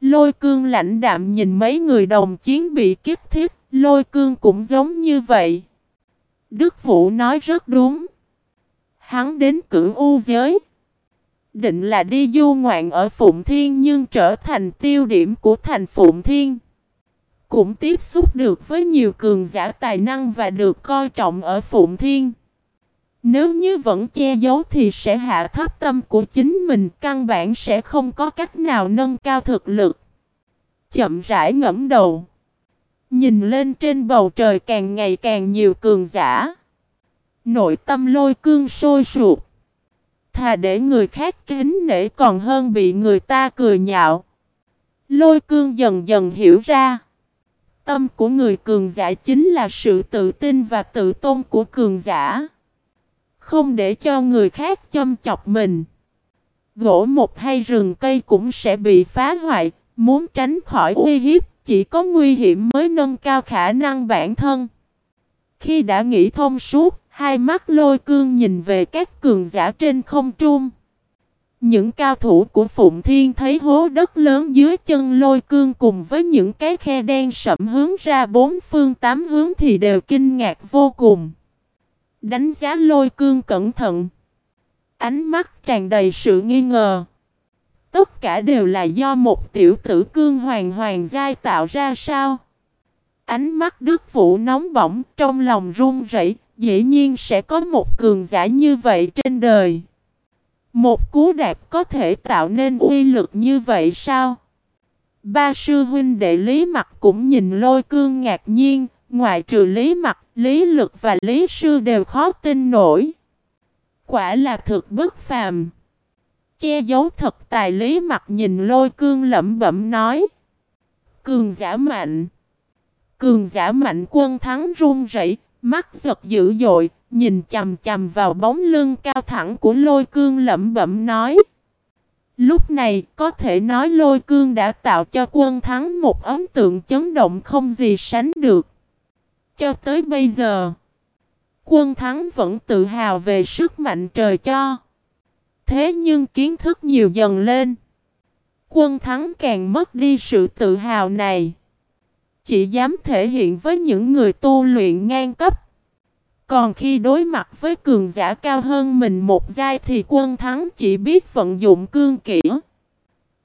Lôi cương lãnh đạm nhìn mấy người đồng chiến bị kiếp thiết, lôi cương cũng giống như vậy. Đức Vũ nói rất đúng. Hắn đến cửu u giới. Định là đi du ngoạn ở Phụng Thiên nhưng trở thành tiêu điểm của thành Phụng Thiên. Cũng tiếp xúc được với nhiều cường giả tài năng và được coi trọng ở Phụng Thiên. Nếu như vẫn che giấu thì sẽ hạ thấp tâm của chính mình, căn bản sẽ không có cách nào nâng cao thực lực. Chậm rãi ngẫm đầu. Nhìn lên trên bầu trời càng ngày càng nhiều cường giả. Nội tâm lôi cương sôi sụp. Thà để người khác kính nể còn hơn bị người ta cười nhạo. Lôi cương dần dần hiểu ra. Tâm của người cường giả chính là sự tự tin và tự tôn của cường giả. Không để cho người khác châm chọc mình. Gỗ một hay rừng cây cũng sẽ bị phá hoại, muốn tránh khỏi uy hiếp, chỉ có nguy hiểm mới nâng cao khả năng bản thân. Khi đã nghĩ thông suốt, hai mắt lôi cương nhìn về các cường giả trên không trung. Những cao thủ của Phụng Thiên thấy hố đất lớn dưới chân lôi cương cùng với những cái khe đen sậm hướng ra bốn phương tám hướng thì đều kinh ngạc vô cùng. Đánh giá lôi cương cẩn thận. Ánh mắt tràn đầy sự nghi ngờ. Tất cả đều là do một tiểu tử cương hoàng hoàng giai tạo ra sao? Ánh mắt Đức Vũ nóng bỏng trong lòng run rẩy, dĩ nhiên sẽ có một cường giả như vậy trên đời. Một cú đạp có thể tạo nên uy lực như vậy sao? Ba sư huynh đệ Lý Mặc cũng nhìn lôi cương ngạc nhiên, ngoại trừ Lý Mặc, Lý Lực và Lý Sư đều khó tin nổi. Quả là thực bất phàm. Che giấu thật tài Lý Mặc nhìn lôi cương lẩm bẩm nói. Cường giả mạnh. Cường giả mạnh quân thắng run rẩy, mắt giật dữ dội, nhìn chầm chầm vào bóng lưng cao thẳng của lôi cương lẩm bẩm nói. Lúc này có thể nói lôi cương đã tạo cho quân thắng một ấn tượng chấn động không gì sánh được. Cho tới bây giờ, quân thắng vẫn tự hào về sức mạnh trời cho. Thế nhưng kiến thức nhiều dần lên. Quân thắng càng mất đi sự tự hào này. Chỉ dám thể hiện với những người tu luyện ngang cấp. Còn khi đối mặt với cường giả cao hơn mình một giai thì quân thắng chỉ biết vận dụng cương kỹ.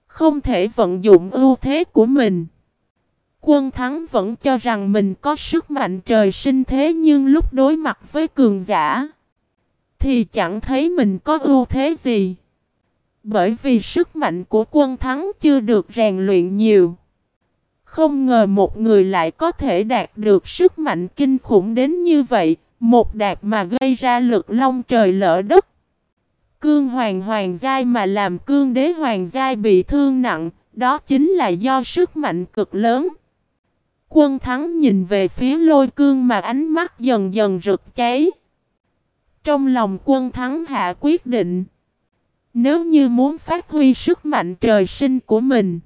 Không thể vận dụng ưu thế của mình. Quân thắng vẫn cho rằng mình có sức mạnh trời sinh thế nhưng lúc đối mặt với cường giả thì chẳng thấy mình có ưu thế gì. Bởi vì sức mạnh của quân thắng chưa được rèn luyện nhiều. Không ngờ một người lại có thể đạt được sức mạnh kinh khủng đến như vậy, một đạt mà gây ra lực long trời lỡ đất. Cương hoàng hoàng giai mà làm cương đế hoàng giai bị thương nặng, đó chính là do sức mạnh cực lớn. Quân thắng nhìn về phía lôi cương mà ánh mắt dần dần rực cháy. Trong lòng quân thắng hạ quyết định. Nếu như muốn phát huy sức mạnh trời sinh của mình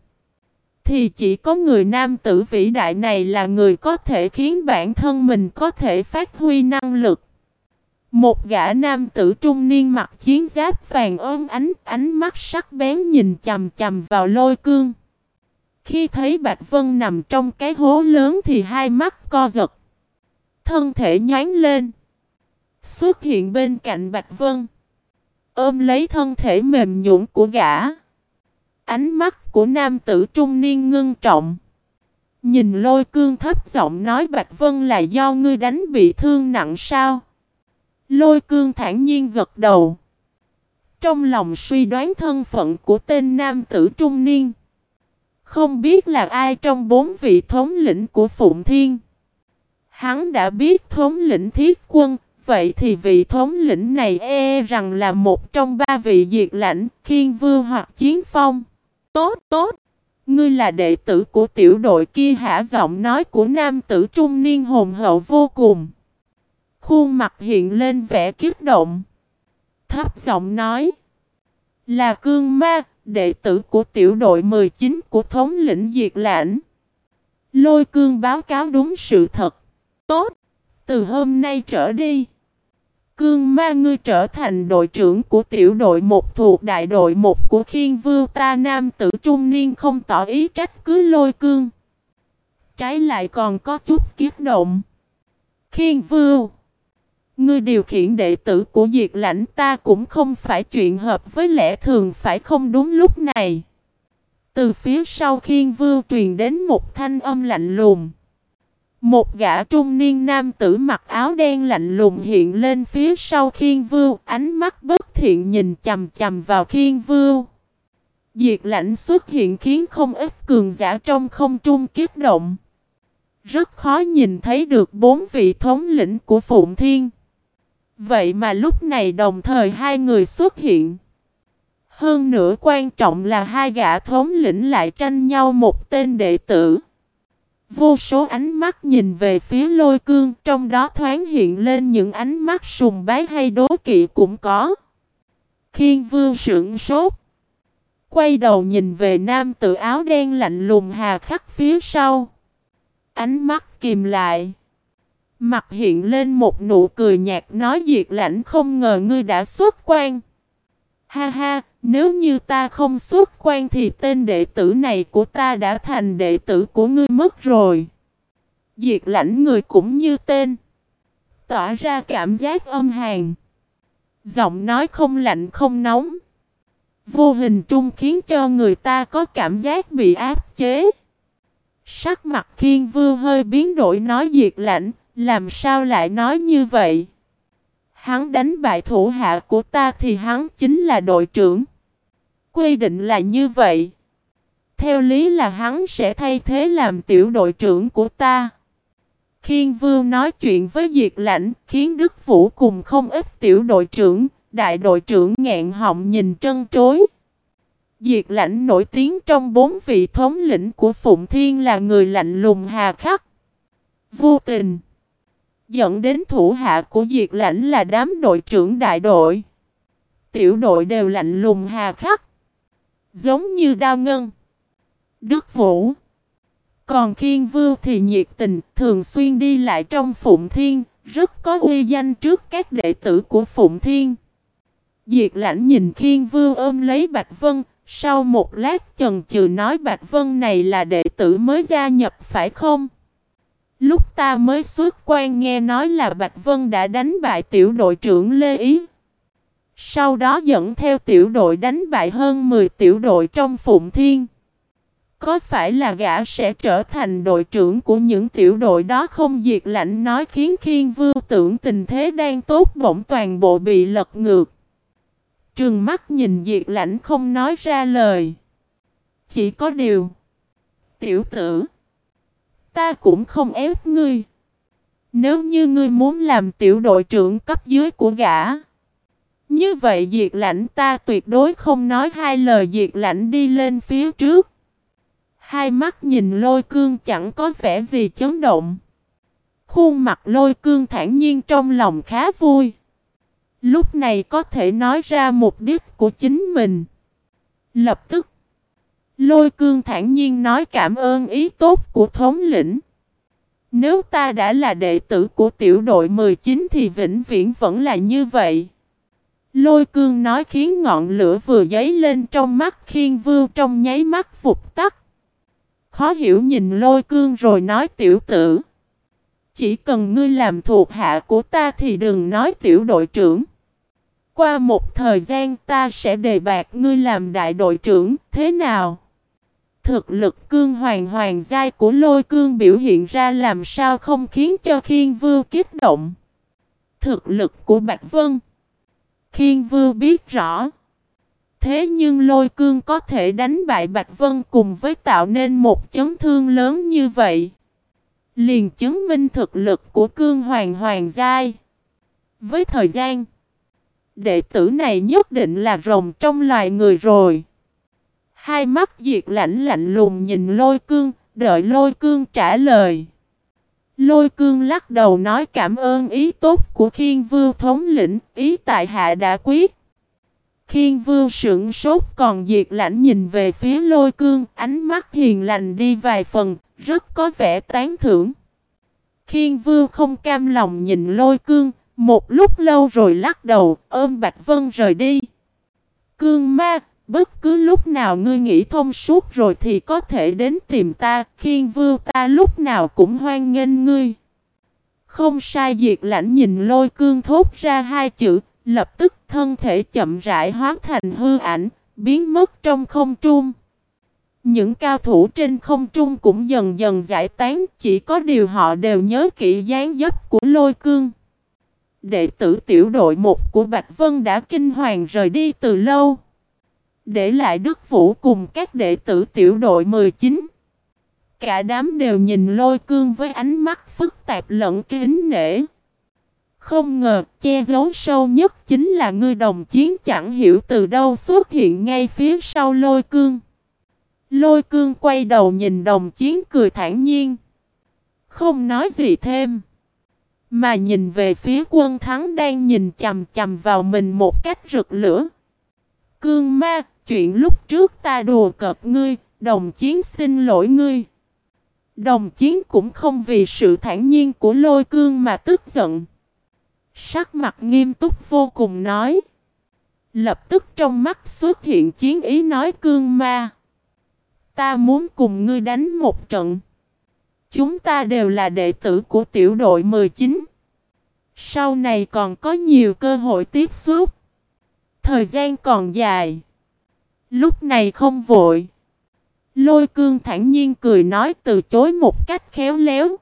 thì chỉ có người nam tử vĩ đại này là người có thể khiến bản thân mình có thể phát huy năng lực. Một gã nam tử trung niên mặc chiến giáp vàng ôm ánh, ánh mắt sắc bén nhìn chầm chầm vào lôi cương. Khi thấy Bạch Vân nằm trong cái hố lớn thì hai mắt co giật. Thân thể nhánh lên. Xuất hiện bên cạnh Bạch Vân. Ôm lấy thân thể mềm nhũn của gã. Ánh mắt của nam tử trung niên ngưng trọng. Nhìn lôi cương thấp giọng nói Bạch Vân là do ngươi đánh bị thương nặng sao? Lôi cương thản nhiên gật đầu. Trong lòng suy đoán thân phận của tên nam tử trung niên. Không biết là ai trong bốn vị thống lĩnh của Phụng Thiên. Hắn đã biết thống lĩnh thiết quân, vậy thì vị thống lĩnh này e rằng là một trong ba vị diệt lãnh, khiên vương hoặc chiến phong. Tốt, tốt. Ngươi là đệ tử của tiểu đội kia hả giọng nói của nam tử trung niên hồn hậu vô cùng. Khuôn mặt hiện lên vẻ kiếp động. Thấp giọng nói. Là cương ma, đệ tử của tiểu đội 19 của thống lĩnh Diệt Lãnh. Lôi cương báo cáo đúng sự thật. Tốt! Từ hôm nay trở đi, cương ma ngươi trở thành đội trưởng của tiểu đội một thuộc đại đội một của khiên vưu ta nam tử trung niên không tỏ ý trách cứ lôi cương. Trái lại còn có chút kiếp động. Khiên vưu, Ngươi điều khiển đệ tử của diệt lãnh ta cũng không phải chuyện hợp với lẽ thường, phải không đúng lúc này. Từ phía sau khiên vưu truyền đến một thanh âm lạnh lùng. Một gã trung niên nam tử mặc áo đen lạnh lùng hiện lên phía sau khiên vưu, ánh mắt bất thiện nhìn chầm chầm vào khiên vưu. Diệt lãnh xuất hiện khiến không ít cường giả trong không trung kiếp động. Rất khó nhìn thấy được bốn vị thống lĩnh của Phụng Thiên. Vậy mà lúc này đồng thời hai người xuất hiện. Hơn nữa quan trọng là hai gã thống lĩnh lại tranh nhau một tên đệ tử. Vô số ánh mắt nhìn về phía lôi cương, trong đó thoáng hiện lên những ánh mắt sùng bái hay đố kỵ cũng có. Khiên vương sững sốt. Quay đầu nhìn về nam tự áo đen lạnh lùng hà khắc phía sau. Ánh mắt kìm lại. Mặt hiện lên một nụ cười nhạt nói diệt lãnh không ngờ ngươi đã xuất quan. Ha ha, nếu như ta không xuất quan thì tên đệ tử này của ta đã thành đệ tử của ngươi mất rồi. Diệt lãnh người cũng như tên. Tỏa ra cảm giác âm hàn. Giọng nói không lạnh không nóng. Vô hình trung khiến cho người ta có cảm giác bị áp chế. Sắc mặt khiên vương hơi biến đổi nói diệt lạnh, làm sao lại nói như vậy? Hắn đánh bại thủ hạ của ta thì hắn chính là đội trưởng. Quy định là như vậy. Theo lý là hắn sẽ thay thế làm tiểu đội trưởng của ta. Khiên Vương nói chuyện với Diệt Lãnh khiến Đức Vũ cùng không ít tiểu đội trưởng, đại đội trưởng ngẹn họng nhìn trân trối. Diệt Lãnh nổi tiếng trong bốn vị thống lĩnh của Phụng Thiên là người lạnh lùng hà khắc. Vô tình dẫn đến thủ hạ của Diệt Lãnh là đám đội trưởng đại đội. Tiểu đội đều lạnh lùng hà khắc. Giống như đao ngân. Đức Vũ. Còn Khiên Vưu thì nhiệt tình, thường xuyên đi lại trong Phụng Thiên, rất có uy danh trước các đệ tử của Phụng Thiên. Diệt lãnh nhìn Khiên Vưu ôm lấy Bạch Vân, sau một lát chần chừ nói Bạch Vân này là đệ tử mới gia nhập phải không? Lúc ta mới xuất quan nghe nói là Bạch Vân đã đánh bại tiểu đội trưởng Lê Ý. Sau đó dẫn theo tiểu đội đánh bại hơn 10 tiểu đội trong Phụng Thiên. Có phải là gã sẽ trở thành đội trưởng của những tiểu đội đó không diệt lạnh nói khiến Khiên Vưu tưởng tình thế đang tốt bỗng toàn bộ bị lật ngược. Trường mắt nhìn diệt lãnh không nói ra lời. Chỉ có điều. Tiểu tử. Ta cũng không ép ngươi. Nếu như ngươi muốn làm tiểu đội trưởng cấp dưới của gã. Như vậy diệt lãnh ta tuyệt đối không nói hai lời diệt lãnh đi lên phía trước. Hai mắt nhìn lôi cương chẳng có vẻ gì chấn động. Khuôn mặt lôi cương thản nhiên trong lòng khá vui. Lúc này có thể nói ra mục đích của chính mình. Lập tức Lôi cương thản nhiên nói cảm ơn ý tốt của thống lĩnh. Nếu ta đã là đệ tử của tiểu đội 19 thì vĩnh viễn vẫn là như vậy. Lôi cương nói khiến ngọn lửa vừa dấy lên trong mắt khiên vưu trong nháy mắt phục tắt. Khó hiểu nhìn lôi cương rồi nói tiểu tử. Chỉ cần ngươi làm thuộc hạ của ta thì đừng nói tiểu đội trưởng. Qua một thời gian ta sẽ đề bạc ngươi làm đại đội trưởng, thế nào? Thực lực cương hoàng hoàng giai của lôi cương biểu hiện ra làm sao không khiến cho khiên vưu kích động. Thực lực của Bạch Vân Khiên vưu biết rõ. Thế nhưng lôi cương có thể đánh bại Bạch Vân cùng với tạo nên một chấn thương lớn như vậy. Liền chứng minh thực lực của cương hoàng hoàng giai. Với thời gian, đệ tử này nhất định là rồng trong loài người rồi. Hai mắt diệt lãnh lạnh lùng nhìn lôi cương, đợi lôi cương trả lời. Lôi cương lắc đầu nói cảm ơn ý tốt của khiên vưu thống lĩnh, ý tại hạ đã quyết. Khiên vương sững sốt còn diệt lãnh nhìn về phía lôi cương, ánh mắt hiền lành đi vài phần, rất có vẻ tán thưởng. Khiên vương không cam lòng nhìn lôi cương, một lúc lâu rồi lắc đầu, ôm Bạch Vân rời đi. Cương ma, bất cứ lúc nào ngươi nghĩ thông suốt rồi thì có thể đến tìm ta, khiên vưu ta lúc nào cũng hoan nghênh ngươi. Không sai diệt lãnh nhìn lôi cương thốt ra hai chữ, lập tức thân thể chậm rãi hóa thành hư ảnh, biến mất trong không trung. Những cao thủ trên không trung cũng dần dần giải tán, chỉ có điều họ đều nhớ kỹ dáng dấp của lôi cương. Đệ tử tiểu đội một của Bạch Vân đã kinh hoàng rời đi từ lâu. Để lại Đức Vũ cùng các đệ tử tiểu đội 19. Cả đám đều nhìn lôi cương với ánh mắt phức tạp lẫn kính nể. Không ngờ, che giấu sâu nhất chính là người đồng chiến chẳng hiểu từ đâu xuất hiện ngay phía sau lôi cương. Lôi cương quay đầu nhìn đồng chiến cười thản nhiên. Không nói gì thêm. Mà nhìn về phía quân thắng đang nhìn chầm chầm vào mình một cách rực lửa. Cương ma, chuyện lúc trước ta đùa cợt ngươi, đồng chiến xin lỗi ngươi. Đồng chiến cũng không vì sự thản nhiên của lôi cương mà tức giận. Sắc mặt nghiêm túc vô cùng nói. Lập tức trong mắt xuất hiện chiến ý nói cương ma. Ta muốn cùng ngươi đánh một trận. Chúng ta đều là đệ tử của tiểu đội 19. Sau này còn có nhiều cơ hội tiếp xúc. Thời gian còn dài. Lúc này không vội. Lôi cương thản nhiên cười nói từ chối một cách khéo léo.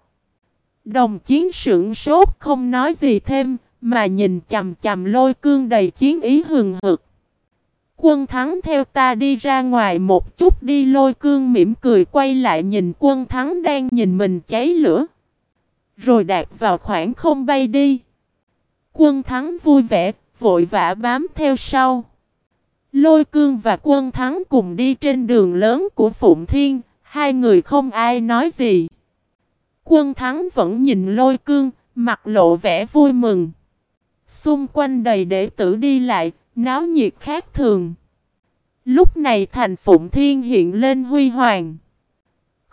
Đồng chiến sững sốt không nói gì thêm, mà nhìn chầm chầm lôi cương đầy chiến ý hừng hực. Quân thắng theo ta đi ra ngoài một chút đi lôi cương mỉm cười quay lại nhìn quân thắng đang nhìn mình cháy lửa. Rồi đạt vào khoảng không bay đi. Quân thắng vui vẻ, vội vã bám theo sau. Lôi cương và quân thắng cùng đi trên đường lớn của Phụng Thiên, hai người không ai nói gì. Quân thắng vẫn nhìn lôi cương, mặt lộ vẻ vui mừng. Xung quanh đầy đệ tử đi lại, náo nhiệt khác thường. Lúc này thành Phụng Thiên hiện lên huy hoàng.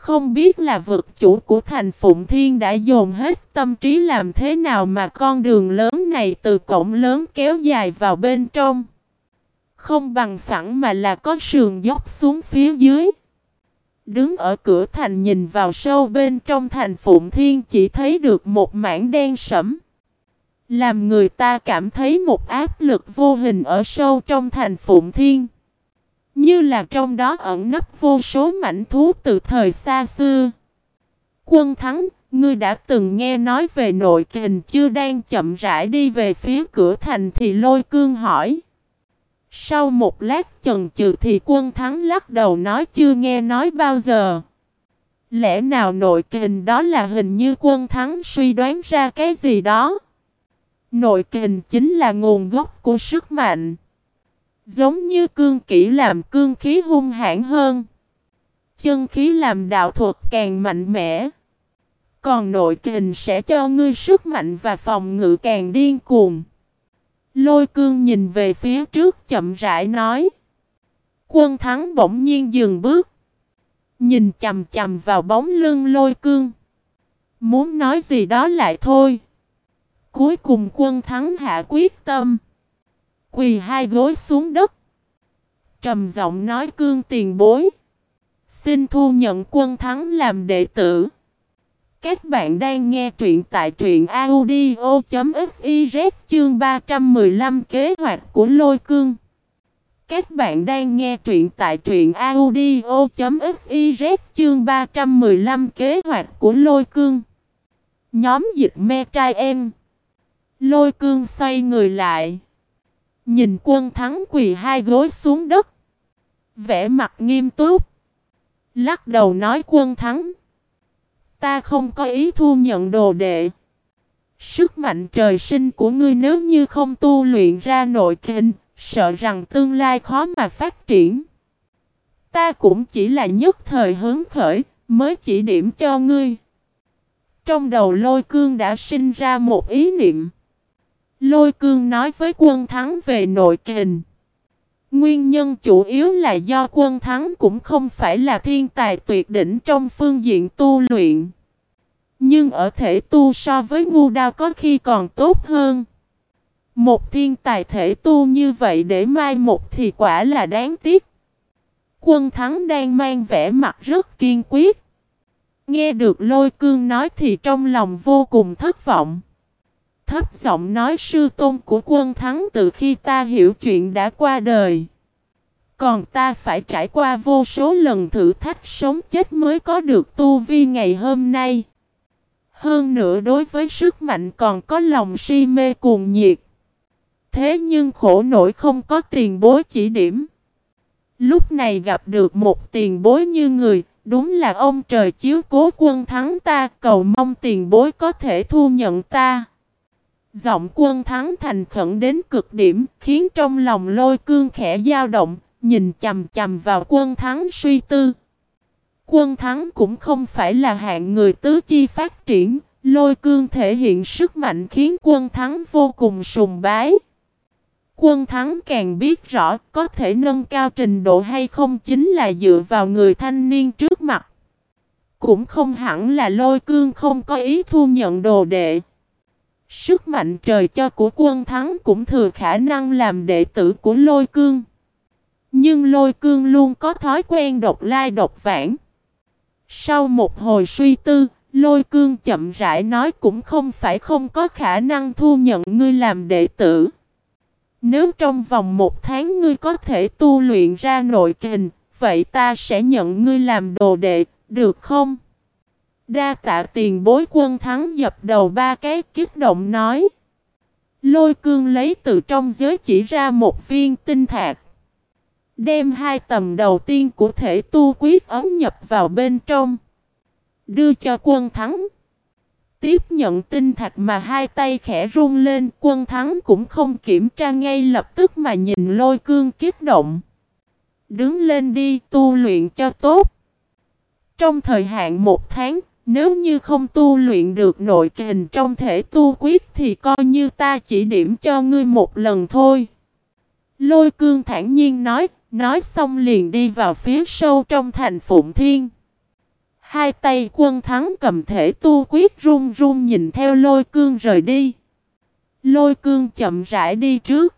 Không biết là vực chủ của thành Phụng Thiên đã dồn hết tâm trí làm thế nào mà con đường lớn này từ cổng lớn kéo dài vào bên trong. Không bằng phẳng mà là có sườn dốc xuống phía dưới. Đứng ở cửa thành nhìn vào sâu bên trong thành Phụng Thiên chỉ thấy được một mảng đen sẫm. Làm người ta cảm thấy một áp lực vô hình ở sâu trong thành Phụng Thiên. Như là trong đó ẩn nấp vô số mảnh thú từ thời xa xưa. Quân thắng, ngươi đã từng nghe nói về nội kình chưa đang chậm rãi đi về phía cửa thành thì lôi cương hỏi. Sau một lát chần chừ thì quân thắng lắc đầu nói chưa nghe nói bao giờ. Lẽ nào nội kình đó là hình như quân thắng suy đoán ra cái gì đó. Nội kình chính là nguồn gốc của sức mạnh. Giống như cương kỹ làm cương khí hung hãn hơn. Chân khí làm đạo thuật càng mạnh mẽ. Còn nội kình sẽ cho ngươi sức mạnh và phòng ngự càng điên cuồng. Lôi cương nhìn về phía trước chậm rãi nói. Quân thắng bỗng nhiên dừng bước. Nhìn chầm chầm vào bóng lưng lôi cương. Muốn nói gì đó lại thôi. Cuối cùng quân thắng hạ quyết tâm. Quỳ hai gối xuống đất. Trầm giọng nói cương tiền bối. Xin thu nhận quân thắng làm đệ tử. Các bạn đang nghe truyện tại truyện audio.fiz chương 315 kế hoạch của lôi cương. Các bạn đang nghe truyện tại truyện audio.fiz chương 315 kế hoạch của lôi cương. Nhóm dịch me trai em. Lôi cương xoay người lại. Nhìn quân thắng quỳ hai gối xuống đất. Vẽ mặt nghiêm túc. Lắc đầu nói quân thắng. Ta không có ý thu nhận đồ đệ. Sức mạnh trời sinh của ngươi nếu như không tu luyện ra nội kinh, sợ rằng tương lai khó mà phát triển. Ta cũng chỉ là nhất thời hứng khởi, mới chỉ điểm cho ngươi. Trong đầu lôi cương đã sinh ra một ý niệm. Lôi cương nói với quân thắng về nội kình. Nguyên nhân chủ yếu là do quân thắng cũng không phải là thiên tài tuyệt đỉnh trong phương diện tu luyện. Nhưng ở thể tu so với ngu đao có khi còn tốt hơn. Một thiên tài thể tu như vậy để mai một thì quả là đáng tiếc. Quân thắng đang mang vẻ mặt rất kiên quyết. Nghe được lôi cương nói thì trong lòng vô cùng thất vọng. Thấp giọng nói sư tôn của quân thắng từ khi ta hiểu chuyện đã qua đời. Còn ta phải trải qua vô số lần thử thách sống chết mới có được tu vi ngày hôm nay. Hơn nữa đối với sức mạnh còn có lòng si mê cuồng nhiệt. Thế nhưng khổ nổi không có tiền bối chỉ điểm. Lúc này gặp được một tiền bối như người, đúng là ông trời chiếu cố quân thắng ta, cầu mong tiền bối có thể thu nhận ta. Giọng quân thắng thành khẩn đến cực điểm, khiến trong lòng lôi cương khẽ dao động, nhìn chầm chầm vào quân thắng suy tư. Quân thắng cũng không phải là hạng người tứ chi phát triển, lôi cương thể hiện sức mạnh khiến quân thắng vô cùng sùng bái. Quân thắng càng biết rõ có thể nâng cao trình độ hay không chính là dựa vào người thanh niên trước mặt. Cũng không hẳn là lôi cương không có ý thu nhận đồ đệ. Sức mạnh trời cho của quân thắng cũng thừa khả năng làm đệ tử của lôi cương. Nhưng lôi cương luôn có thói quen độc lai độc vãng. Sau một hồi suy tư, lôi cương chậm rãi nói cũng không phải không có khả năng thu nhận ngươi làm đệ tử. Nếu trong vòng một tháng ngươi có thể tu luyện ra nội kình, vậy ta sẽ nhận ngươi làm đồ đệ, được không? Đa tạ tiền bối quân thắng dập đầu ba cái kích động nói. Lôi cương lấy từ trong giới chỉ ra một viên tinh thạch. Đem hai tầm đầu tiên của thể tu quyết ấn nhập vào bên trong. Đưa cho quân thắng. Tiếp nhận tinh thạch mà hai tay khẽ run lên quân thắng cũng không kiểm tra ngay lập tức mà nhìn lôi cương kích động. Đứng lên đi tu luyện cho tốt. Trong thời hạn một tháng, nếu như không tu luyện được nội kình trong thể tu quyết thì coi như ta chỉ điểm cho ngươi một lần thôi. Lôi cương thản nhiên nói, nói xong liền đi vào phía sâu trong thành Phụng Thiên. Hai tay quân thắng cầm thể tu quyết run run nhìn theo lôi cương rời đi. Lôi cương chậm rãi đi trước.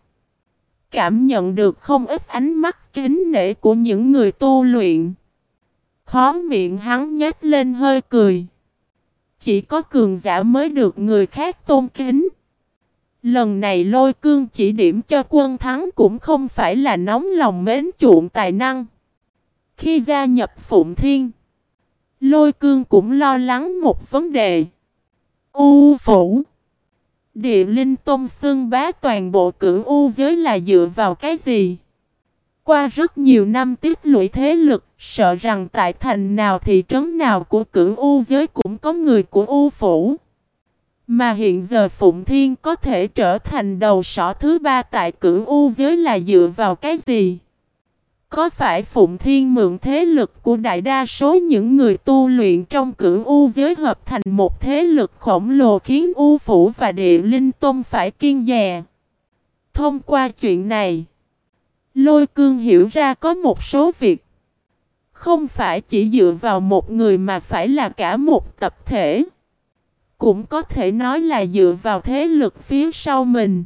Cảm nhận được không ít ánh mắt kính nể của những người tu luyện. Khó miệng hắn nhếch lên hơi cười. Chỉ có cường giả mới được người khác tôn kính. Lần này lôi cương chỉ điểm cho quân thắng cũng không phải là nóng lòng mến chuộng tài năng. Khi gia nhập Phụng Thiên, lôi cương cũng lo lắng một vấn đề. U phủ Địa linh tôn xưng bá toàn bộ cửu U giới là dựa vào cái gì? Qua rất nhiều năm tiết lũy thế lực, sợ rằng tại thành nào thị trấn nào của cửu U giới cũng có người của U phủ. Mà hiện giờ Phụng Thiên có thể trở thành đầu sỏ thứ ba tại cửu U giới là dựa vào cái gì? Có phải Phụng Thiên mượn thế lực của đại đa số những người tu luyện trong cửu U giới hợp thành một thế lực khổng lồ khiến U Phủ và Địa Linh Tôn phải kiên dè? Thông qua chuyện này, Lôi Cương hiểu ra có một số việc không phải chỉ dựa vào một người mà phải là cả một tập thể. Cũng có thể nói là dựa vào thế lực phía sau mình.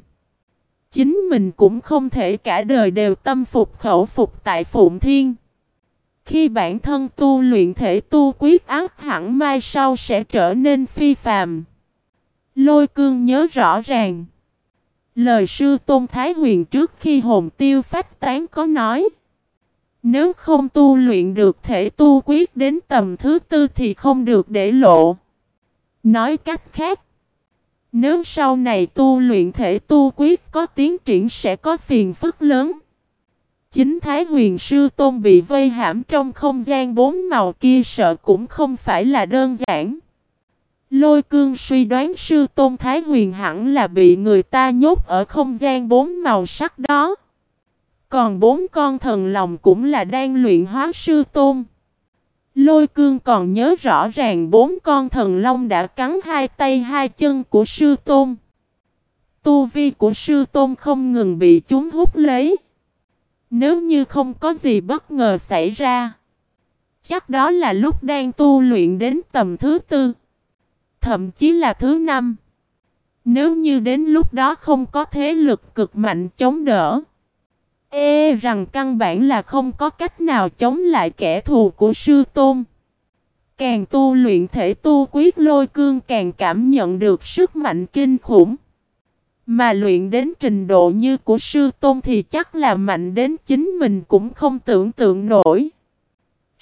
Chính mình cũng không thể cả đời đều tâm phục khẩu phục tại Phụng Thiên. Khi bản thân tu luyện thể tu quyết ác hẳn mai sau sẽ trở nên phi phàm. Lôi cương nhớ rõ ràng. Lời sư Tôn Thái Huyền trước khi hồn tiêu phách tán có nói. Nếu không tu luyện được thể tu quyết đến tầm thứ tư thì không được để lộ. Nói cách khác, nếu sau này tu luyện thể tu quyết có tiến triển sẽ có phiền phức lớn. Chính Thái huyền sư tôn bị vây hãm trong không gian bốn màu kia sợ cũng không phải là đơn giản. Lôi cương suy đoán sư tôn Thái huyền hẳn là bị người ta nhốt ở không gian bốn màu sắc đó. Còn bốn con thần lòng cũng là đang luyện hóa sư tôn. Lôi cương còn nhớ rõ ràng bốn con thần long đã cắn hai tay hai chân của sư tôn. Tu vi của sư tôn không ngừng bị chúng hút lấy. Nếu như không có gì bất ngờ xảy ra, chắc đó là lúc đang tu luyện đến tầm thứ tư, thậm chí là thứ năm. Nếu như đến lúc đó không có thế lực cực mạnh chống đỡ, e rằng căn bản là không có cách nào chống lại kẻ thù của sư tôn. Càng tu luyện thể tu quyết lôi cương càng cảm nhận được sức mạnh kinh khủng. Mà luyện đến trình độ như của sư tôn thì chắc là mạnh đến chính mình cũng không tưởng tượng nổi.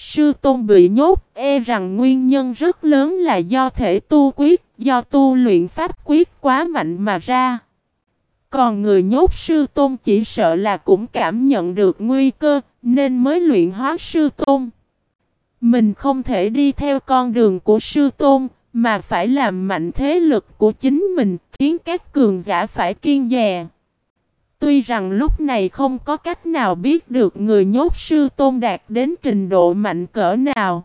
Sư tôn bị nhốt e rằng nguyên nhân rất lớn là do thể tu quyết, do tu luyện pháp quyết quá mạnh mà ra. Còn người nhốt sư tôn chỉ sợ là cũng cảm nhận được nguy cơ nên mới luyện hóa sư tôn. Mình không thể đi theo con đường của sư tôn, mà phải làm mạnh thế lực của chính mình, khiến các cường giả phải kiên dè. Tuy rằng lúc này không có cách nào biết được người nhốt sư tôn đạt đến trình độ mạnh cỡ nào.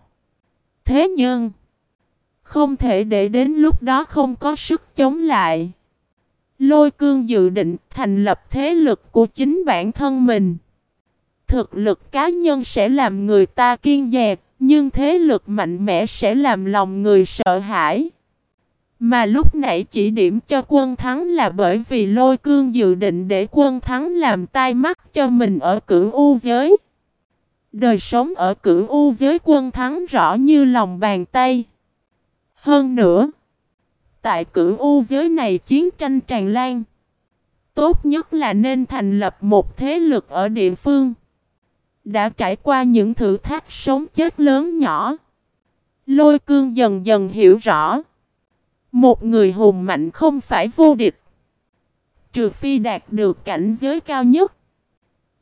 Thế nhưng, không thể để đến lúc đó không có sức chống lại. Lôi cương dự định thành lập thế lực của chính bản thân mình. Thực lực cá nhân sẽ làm người ta kiên dè, nhưng thế lực mạnh mẽ sẽ làm lòng người sợ hãi. Mà lúc nãy chỉ điểm cho quân thắng là bởi vì lôi cương dự định để quân thắng làm tai mắt cho mình ở cửu u giới. Đời sống ở cửu u giới quân thắng rõ như lòng bàn tay. Hơn nữa, tại cửu u giới này chiến tranh tràn lan. Tốt nhất là nên thành lập một thế lực ở địa phương đã trải qua những thử thách sống chết lớn nhỏ. Lôi cương dần dần hiểu rõ. Một người hùng mạnh không phải vô địch. Trừ phi đạt được cảnh giới cao nhất.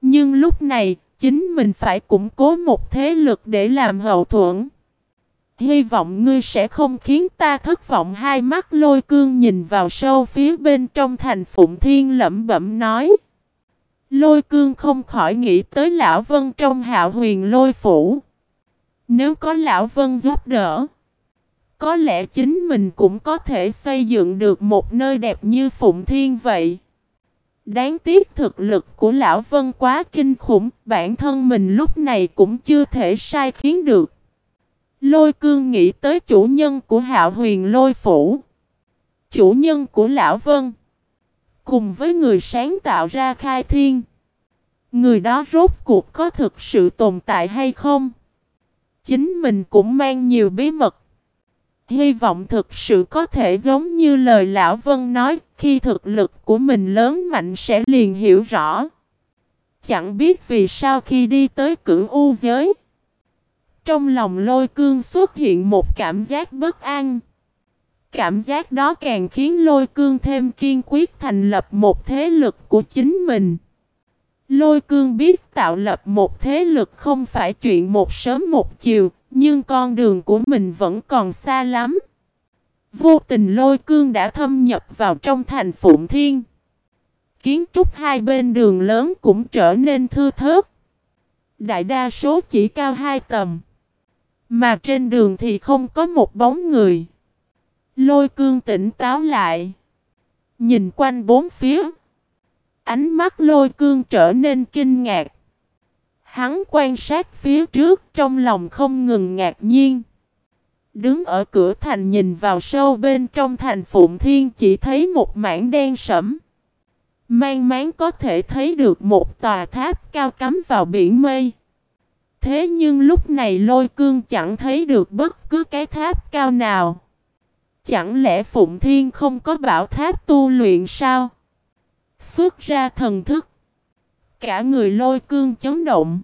Nhưng lúc này, chính mình phải củng cố một thế lực để làm hậu thuẫn. Hy vọng ngươi sẽ không khiến ta thất vọng hai mắt lôi cương nhìn vào sâu phía bên trong thành phụng thiên lẩm bẩm nói. Lôi cương không khỏi nghĩ tới Lão Vân trong hạo huyền lôi phủ. Nếu có Lão Vân giúp đỡ, có lẽ chính mình cũng có thể xây dựng được một nơi đẹp như Phụng Thiên vậy. Đáng tiếc thực lực của Lão Vân quá kinh khủng, bản thân mình lúc này cũng chưa thể sai khiến được. Lôi cương nghĩ tới chủ nhân của hạo huyền lôi phủ. Chủ nhân của Lão Vân. Cùng với người sáng tạo ra khai thiên. Người đó rốt cuộc có thực sự tồn tại hay không? Chính mình cũng mang nhiều bí mật. Hy vọng thực sự có thể giống như lời Lão Vân nói, khi thực lực của mình lớn mạnh sẽ liền hiểu rõ. Chẳng biết vì sao khi đi tới cửu u giới. Trong lòng lôi cương xuất hiện một cảm giác bất an. Cảm giác đó càng khiến lôi cương thêm kiên quyết thành lập một thế lực của chính mình. Lôi cương biết tạo lập một thế lực không phải chuyện một sớm một chiều, nhưng con đường của mình vẫn còn xa lắm. Vô tình lôi cương đã thâm nhập vào trong thành Phụng Thiên. Kiến trúc hai bên đường lớn cũng trở nên thưa thớt. Đại đa số chỉ cao hai tầm. Mà trên đường thì không có một bóng người. Lôi cương tỉnh táo lại. Nhìn quanh bốn phía. Ánh mắt lôi cương trở nên kinh ngạc. Hắn quan sát phía trước trong lòng không ngừng ngạc nhiên. Đứng ở cửa thành nhìn vào sâu bên trong thành Phụng Thiên chỉ thấy một mảng đen sẫm. Mang máng có thể thấy được một tòa tháp cao cắm vào biển mây. Thế nhưng lúc này lôi cương chẳng thấy được bất cứ cái tháp cao nào. Chẳng lẽ Phụng Thiên không có bảo tháp tu luyện sao? Xuất ra thần thức. Cả người lôi cương chấn động.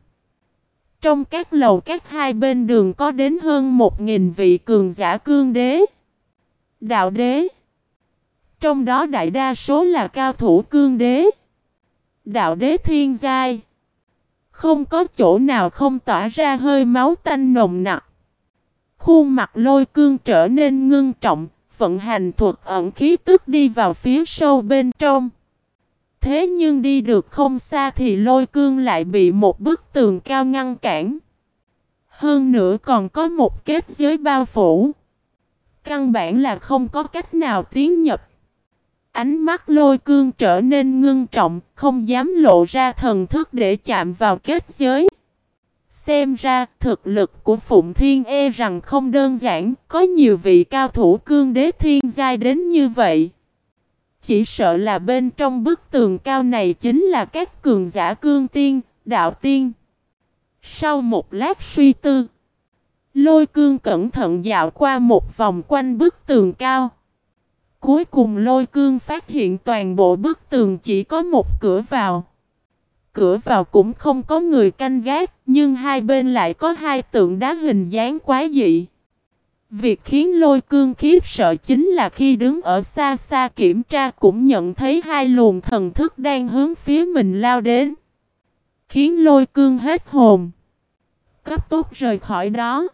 Trong các lầu các hai bên đường có đến hơn một nghìn vị cường giả cương đế. Đạo đế. Trong đó đại đa số là cao thủ cương đế. Đạo đế thiên giai. Không có chỗ nào không tỏa ra hơi máu tanh nồng nặc. Khuôn mặt lôi cương trở nên ngưng trọng, vận hành thuật ẩn khí tức đi vào phía sâu bên trong. Thế nhưng đi được không xa thì lôi cương lại bị một bức tường cao ngăn cản. Hơn nữa còn có một kết giới bao phủ. Căn bản là không có cách nào tiến nhập. ánh mắt lôi cương trở nên ngưng trọng, không dám lộ ra thần thức để chạm vào kết giới. Xem ra, thực lực của Phụng Thiên e rằng không đơn giản, có nhiều vị cao thủ cương đế thiên giai đến như vậy. Chỉ sợ là bên trong bức tường cao này chính là các cường giả cương tiên, đạo tiên. Sau một lát suy tư, lôi cương cẩn thận dạo qua một vòng quanh bức tường cao. Cuối cùng lôi cương phát hiện toàn bộ bức tường chỉ có một cửa vào. Cửa vào cũng không có người canh gác, nhưng hai bên lại có hai tượng đá hình dáng quái dị. Việc khiến lôi cương khiếp sợ chính là khi đứng ở xa xa kiểm tra cũng nhận thấy hai luồng thần thức đang hướng phía mình lao đến. Khiến lôi cương hết hồn. Cấp tốc rời khỏi đó.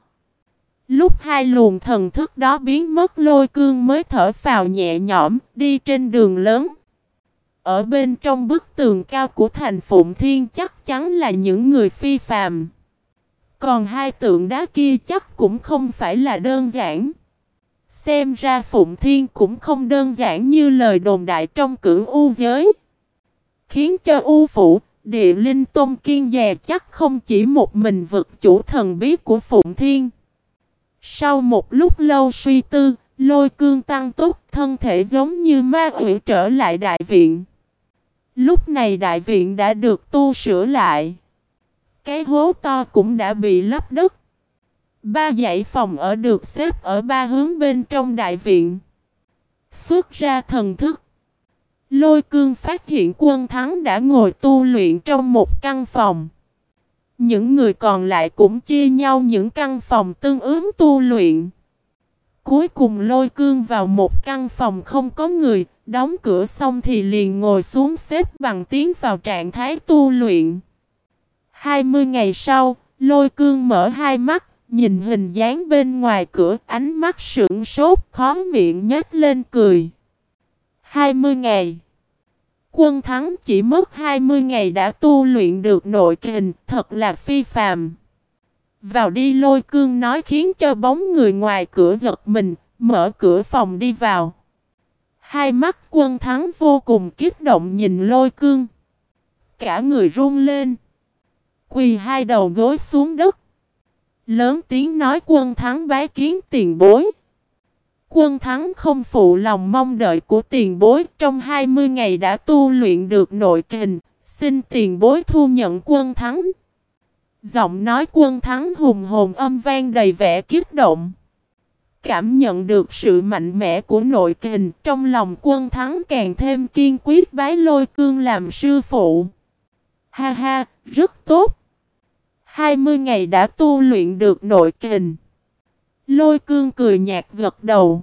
Lúc hai luồng thần thức đó biến mất, lôi cương mới thở phào nhẹ nhõm, đi trên đường lớn. Ở bên trong bức tường cao của thành Phụng Thiên chắc chắn là những người phi phàm. Còn hai tượng đá kia chắc cũng không phải là đơn giản. Xem ra Phụng Thiên cũng không đơn giản như lời đồn đại trong cửu U giới. Khiến cho U Phủ, địa linh tôn kiên dè chắc không chỉ một mình vực chủ thần bí của Phụng Thiên. Sau một lúc lâu suy tư, lôi cương tăng tốc, thân thể giống như ma quỷ trở lại đại viện. Lúc này đại viện đã được tu sửa lại. Cái hố to cũng đã bị lấp đất. Ba dãy phòng ở được xếp ở ba hướng bên trong đại viện. Xuất ra thần thức. Lôi cương phát hiện quân thắng đã ngồi tu luyện trong một căn phòng. Những người còn lại cũng chia nhau những căn phòng tương ứng tu luyện. Cuối cùng lôi cương vào một căn phòng không có người, đóng cửa xong thì liền ngồi xuống xếp bằng tiến vào trạng thái tu luyện. 20 ngày sau, lôi cương mở hai mắt, nhìn hình dáng bên ngoài cửa, ánh mắt sững sốt, khó miệng nhếch lên cười. 20 ngày Quân thắng chỉ mất 20 ngày đã tu luyện được nội kình, thật là phi phàm. Vào đi lôi cương nói khiến cho bóng người ngoài cửa giật mình, mở cửa phòng đi vào. Hai mắt quân thắng vô cùng kích động nhìn lôi cương. Cả người run lên. Quỳ hai đầu gối xuống đất. Lớn tiếng nói quân thắng bái kiến tiền bối. Quân thắng không phụ lòng mong đợi của tiền bối trong 20 ngày đã tu luyện được nội kình, xin tiền bối thu nhận quân thắng. Giọng nói quân thắng hùng hồn âm vang đầy vẻ kích động. Cảm nhận được sự mạnh mẽ của nội kình trong lòng quân thắng càng thêm kiên quyết bái lôi cương làm sư phụ. Ha ha, rất tốt. 20 ngày đã tu luyện được nội kình. Lôi cương cười nhạt gật đầu.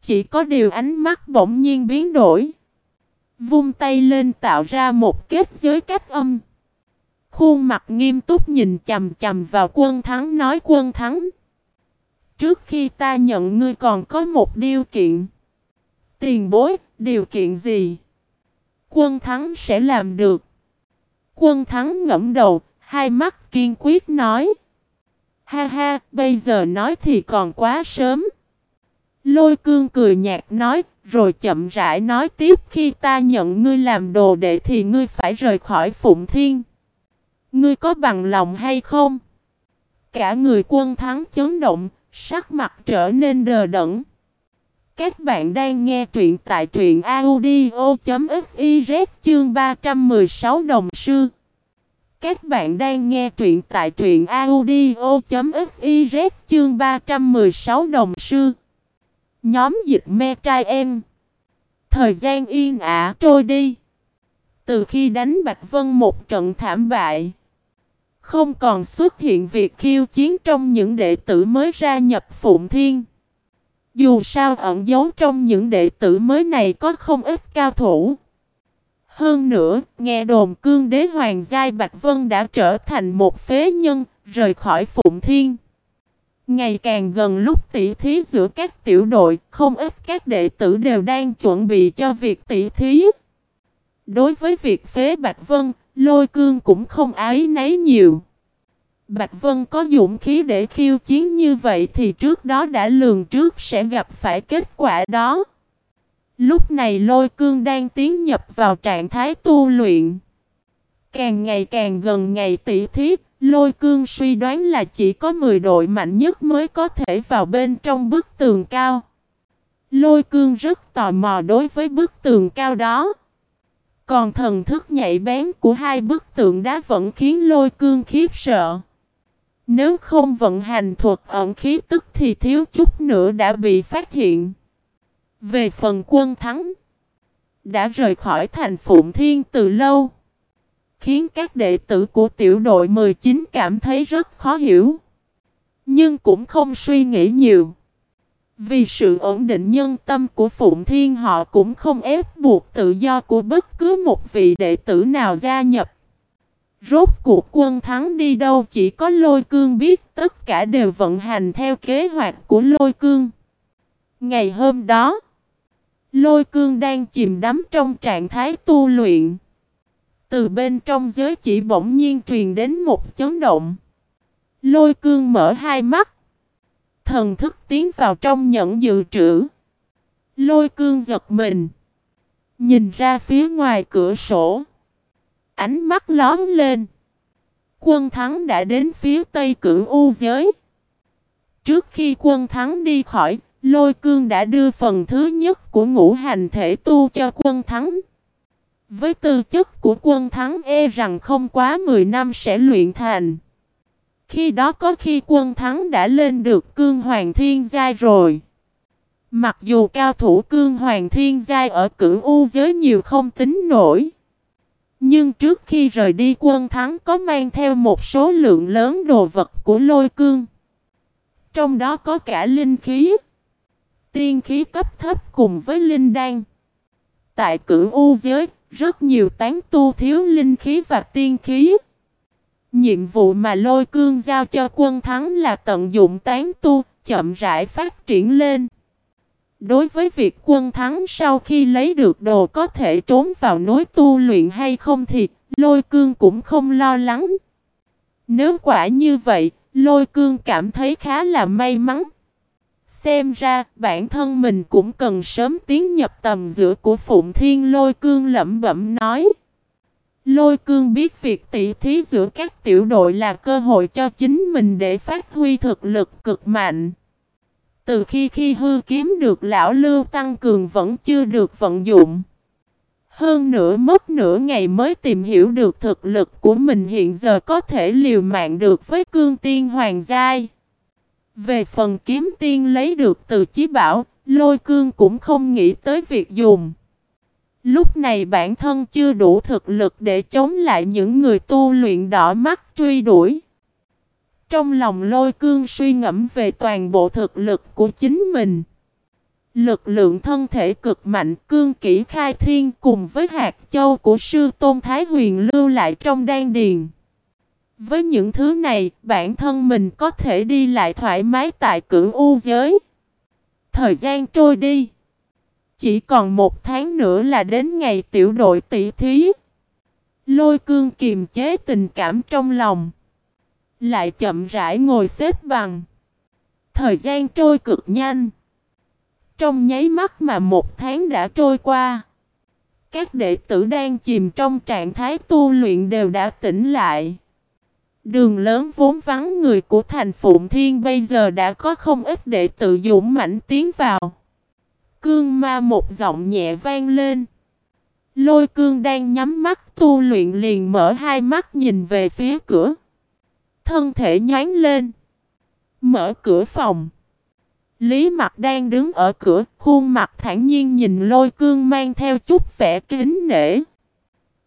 Chỉ có điều ánh mắt bỗng nhiên biến đổi. Vung tay lên tạo ra một kết giới cách âm. Khuôn mặt nghiêm túc nhìn chầm chầm vào quân thắng nói quân thắng. Trước khi ta nhận ngươi còn có một điều kiện. Tiền bối, điều kiện gì? Quân thắng sẽ làm được. Quân thắng ngẫm đầu, hai mắt kiên quyết nói. Ha ha, bây giờ nói thì còn quá sớm. Lôi cương cười nhạt nói, rồi chậm rãi nói tiếp khi ta nhận ngươi làm đồ đệ thì ngươi phải rời khỏi Phụng Thiên. Ngươi có bằng lòng hay không? Cả người quân thắng chấn động, sắc mặt trở nên đờ đẫn. Các bạn đang nghe truyện tại truyện audio.fiz chương 316 đồng sư. Các bạn đang nghe truyện tại truyện audio.fiz chương 316 đồng sư. Nhóm dịch me trai em. Thời gian yên ả trôi đi. Từ khi đánh Bạch Vân một trận thảm bại. Không còn xuất hiện việc khiêu chiến trong những đệ tử mới ra nhập Phụng Thiên. Dù sao ẩn giấu trong những đệ tử mới này có không ít cao thủ. Hơn nữa, nghe đồn cương đế hoàng giai Bạch Vân đã trở thành một phế nhân, rời khỏi Phụng Thiên. Ngày càng gần lúc tỉ thí giữa các tiểu đội, không ít các đệ tử đều đang chuẩn bị cho việc tỉ thí. Đối với việc phế Bạch Vân, lôi cương cũng không ái nấy nhiều. Bạch Vân có dũng khí để khiêu chiến như vậy thì trước đó đã lường trước sẽ gặp phải kết quả đó. Lúc này lôi cương đang tiến nhập vào trạng thái tu luyện. Càng ngày càng gần ngày tỷ thiết, lôi cương suy đoán là chỉ có 10 đội mạnh nhất mới có thể vào bên trong bức tường cao. Lôi cương rất tò mò đối với bức tường cao đó. Còn thần thức nhạy bén của hai bức tượng đá vẫn khiến lôi cương khiếp sợ. Nếu không vận hành thuật ẩn khí tức thì thiếu chút nữa đã bị phát hiện. Về phần quân thắng, đã rời khỏi thành Phụng Thiên từ lâu, khiến các đệ tử của tiểu đội 19 cảm thấy rất khó hiểu. Nhưng cũng không suy nghĩ nhiều. Vì sự ổn định nhân tâm của Phụng Thiên họ cũng không ép buộc tự do của bất cứ một vị đệ tử nào gia nhập. Rốt cuộc quân thắng đi đâu chỉ có lôi cương biết tất cả đều vận hành theo kế hoạch của lôi cương. Ngày hôm đó, lôi cương đang chìm đắm trong trạng thái tu luyện. Từ bên trong giới chỉ bỗng nhiên truyền đến một chấn động. Lôi cương mở hai mắt. Thần thức tiến vào trong nhẫn dự trữ. Lôi cương giật mình. Nhìn ra phía ngoài cửa sổ. Ánh mắt lóe lên. Quân thắng đã đến phía tây cửu u giới. Trước khi quân thắng đi khỏi, lôi cương đã đưa phần thứ nhất của ngũ hành thể tu cho quân thắng. Với tư chất của quân thắng e rằng không quá 10 năm sẽ luyện thành. Khi đó có khi quân thắng đã lên được cương hoàng thiên giai rồi. Mặc dù cao thủ cương hoàng thiên giai ở cửu u giới nhiều không tính nổi. Nhưng trước khi rời đi quân thắng có mang theo một số lượng lớn đồ vật của lôi cương. Trong đó có cả linh khí, tiên khí cấp thấp cùng với linh đan. Tại cửu u giới, rất nhiều tán tu thiếu linh khí và tiên khí. Nhiệm vụ mà lôi cương giao cho quân thắng là tận dụng tán tu, chậm rãi phát triển lên. Đối với việc quân thắng sau khi lấy được đồ có thể trốn vào núi tu luyện hay không thì lôi cương cũng không lo lắng. Nếu quả như vậy, lôi cương cảm thấy khá là may mắn. Xem ra bản thân mình cũng cần sớm tiến nhập tầm giữa của Phụng Thiên lôi cương lẩm bẩm nói. Lôi cương biết việc tỉ thí giữa các tiểu đội là cơ hội cho chính mình để phát huy thực lực cực mạnh. Từ khi khi hư kiếm được lão lưu tăng cường vẫn chưa được vận dụng. Hơn nữa mất nửa ngày mới tìm hiểu được thực lực của mình hiện giờ có thể liều mạng được với cương tiên hoàng giai. Về phần kiếm tiên lấy được từ chí bảo, lôi cương cũng không nghĩ tới việc dùng. Lúc này bản thân chưa đủ thực lực để chống lại những người tu luyện đỏ mắt truy đuổi. Trong lòng lôi cương suy ngẫm về toàn bộ thực lực của chính mình. Lực lượng thân thể cực mạnh cương kỹ khai thiên cùng với hạt châu của sư tôn Thái Huyền lưu lại trong đan điền. Với những thứ này, bản thân mình có thể đi lại thoải mái tại cửu u giới. Thời gian trôi đi. Chỉ còn một tháng nữa là đến ngày tiểu đội tỷ thí. Lôi cương kiềm chế tình cảm trong lòng. Lại chậm rãi ngồi xếp bằng. Thời gian trôi cực nhanh. Trong nháy mắt mà một tháng đã trôi qua. Các đệ tử đang chìm trong trạng thái tu luyện đều đã tỉnh lại. Đường lớn vốn vắng người của thành Phụng Thiên bây giờ đã có không ít đệ tử dũng mãnh tiến vào. Cương ma một giọng nhẹ vang lên. Lôi cương đang nhắm mắt tu luyện liền mở hai mắt nhìn về phía cửa. Thân thể nhán lên. Mở cửa phòng. Lý mặt đang đứng ở cửa, khuôn mặt thản nhiên nhìn lôi cương mang theo chút vẻ kính nể.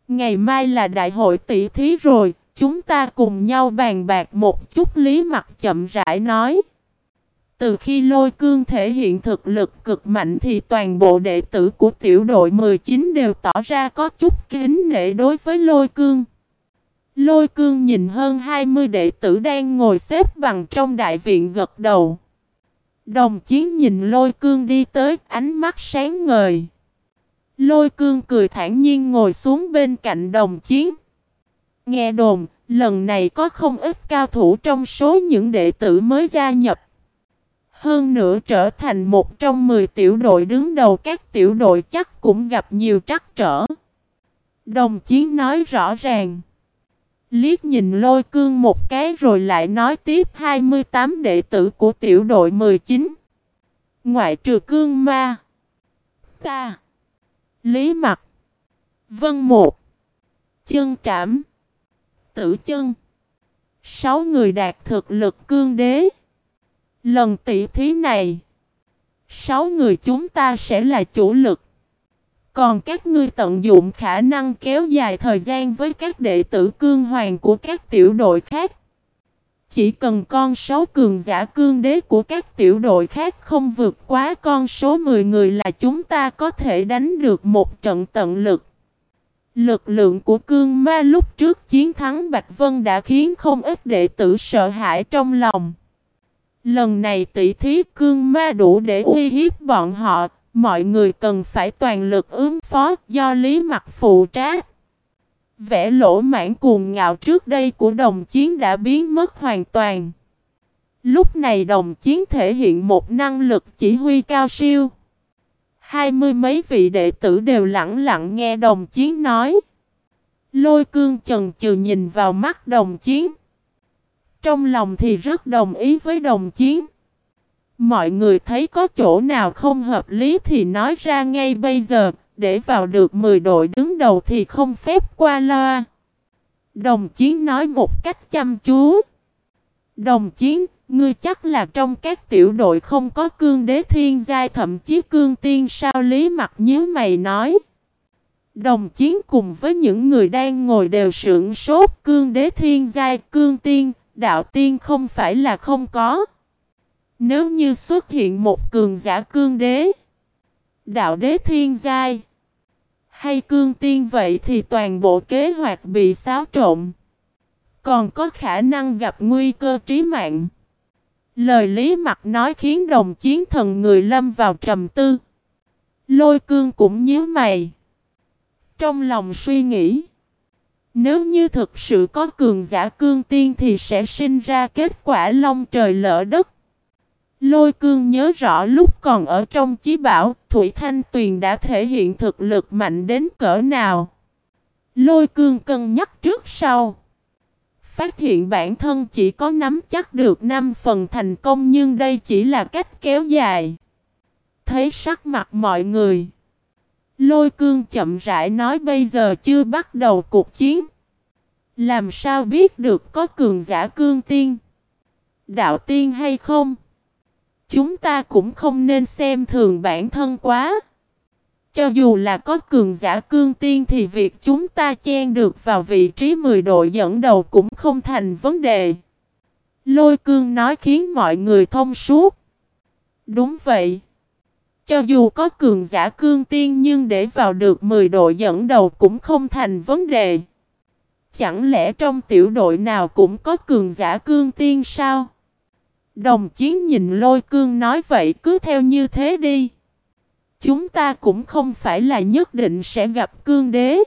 Ngày mai là đại hội tỷ thí rồi, chúng ta cùng nhau bàn bạc một chút lý mặt chậm rãi nói. Từ khi lôi cương thể hiện thực lực cực mạnh thì toàn bộ đệ tử của tiểu đội 19 đều tỏ ra có chút kính nể đối với lôi cương. Lôi cương nhìn hơn 20 đệ tử đang ngồi xếp bằng trong đại viện gật đầu. Đồng chiến nhìn lôi cương đi tới ánh mắt sáng ngời. Lôi cương cười thản nhiên ngồi xuống bên cạnh đồng chiến. Nghe đồn, lần này có không ít cao thủ trong số những đệ tử mới gia nhập. Hơn nữa trở thành một trong 10 tiểu đội đứng đầu các tiểu đội chắc cũng gặp nhiều trắc trở. Đồng chiến nói rõ ràng. Liếc nhìn lôi cương một cái rồi lại nói tiếp 28 đệ tử của tiểu đội 19. Ngoại trừ cương ma. Ta. Lý mặt. Vân một. Chân trảm. Tử chân. Sáu người đạt thực lực cương đế. Lần tỷ thí này. Sáu người chúng ta sẽ là chủ lực. Còn các ngươi tận dụng khả năng kéo dài thời gian với các đệ tử cương hoàng của các tiểu đội khác. Chỉ cần con số cường giả cương đế của các tiểu đội khác không vượt quá con số 10 người là chúng ta có thể đánh được một trận tận lực. Lực lượng của cương ma lúc trước chiến thắng Bạch Vân đã khiến không ít đệ tử sợ hãi trong lòng. Lần này tỷ thí cương ma đủ để uy hiếp bọn họ, mọi người cần phải toàn lực ứng phó do lý mặt phụ trách. Vẻ lỗ mãn cuồng ngạo trước đây của đồng chiến đã biến mất hoàn toàn. Lúc này đồng chiến thể hiện một năng lực chỉ huy cao siêu. Hai mươi mấy vị đệ tử đều lặng lặng nghe đồng chiến nói. Lôi cương chần chừ nhìn vào mắt đồng chiến. Trong lòng thì rất đồng ý với đồng chiến. Mọi người thấy có chỗ nào không hợp lý thì nói ra ngay bây giờ, để vào được 10 đội đứng đầu thì không phép qua loa. Đồng chiến nói một cách chăm chú. Đồng chiến, ngươi chắc là trong các tiểu đội không có cương đế thiên giai thậm chí cương tiên sao lý mặt nhíu mày nói. Đồng chiến cùng với những người đang ngồi đều sưởng sốt cương đế thiên giai cương tiên, đạo tiên không phải là không có. Nếu như xuất hiện một cường giả cương đế, đạo đế thiên giai, hay cương tiên vậy thì toàn bộ kế hoạch bị xáo trộn. Còn có khả năng gặp nguy cơ trí mạng. Lời lý mặt nói khiến đồng chiến thần người lâm vào trầm tư. Lôi cương cũng nhíu mày. Trong lòng suy nghĩ. Nếu như thực sự có cường giả cương tiên thì sẽ sinh ra kết quả long trời lỡ đất. Lôi cương nhớ rõ lúc còn ở trong chí bảo, Thủy Thanh Tuyền đã thể hiện thực lực mạnh đến cỡ nào. Lôi cương cân nhắc trước sau. Phát hiện bản thân chỉ có nắm chắc được 5 phần thành công nhưng đây chỉ là cách kéo dài. Thấy sắc mặt mọi người. Lôi cương chậm rãi nói bây giờ chưa bắt đầu cuộc chiến. Làm sao biết được có cường giả cương tiên? Đạo tiên hay không? Chúng ta cũng không nên xem thường bản thân quá. Cho dù là có cường giả cương tiên thì việc chúng ta chen được vào vị trí 10 đội dẫn đầu cũng không thành vấn đề. Lôi cương nói khiến mọi người thông suốt. Đúng vậy. Cho dù có cường giả cương tiên nhưng để vào được 10 đội dẫn đầu cũng không thành vấn đề. Chẳng lẽ trong tiểu đội nào cũng có cường giả cương tiên sao? Đồng chiến nhìn lôi cương nói vậy cứ theo như thế đi. Chúng ta cũng không phải là nhất định sẽ gặp cương đế.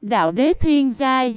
Đạo đế thiên giai.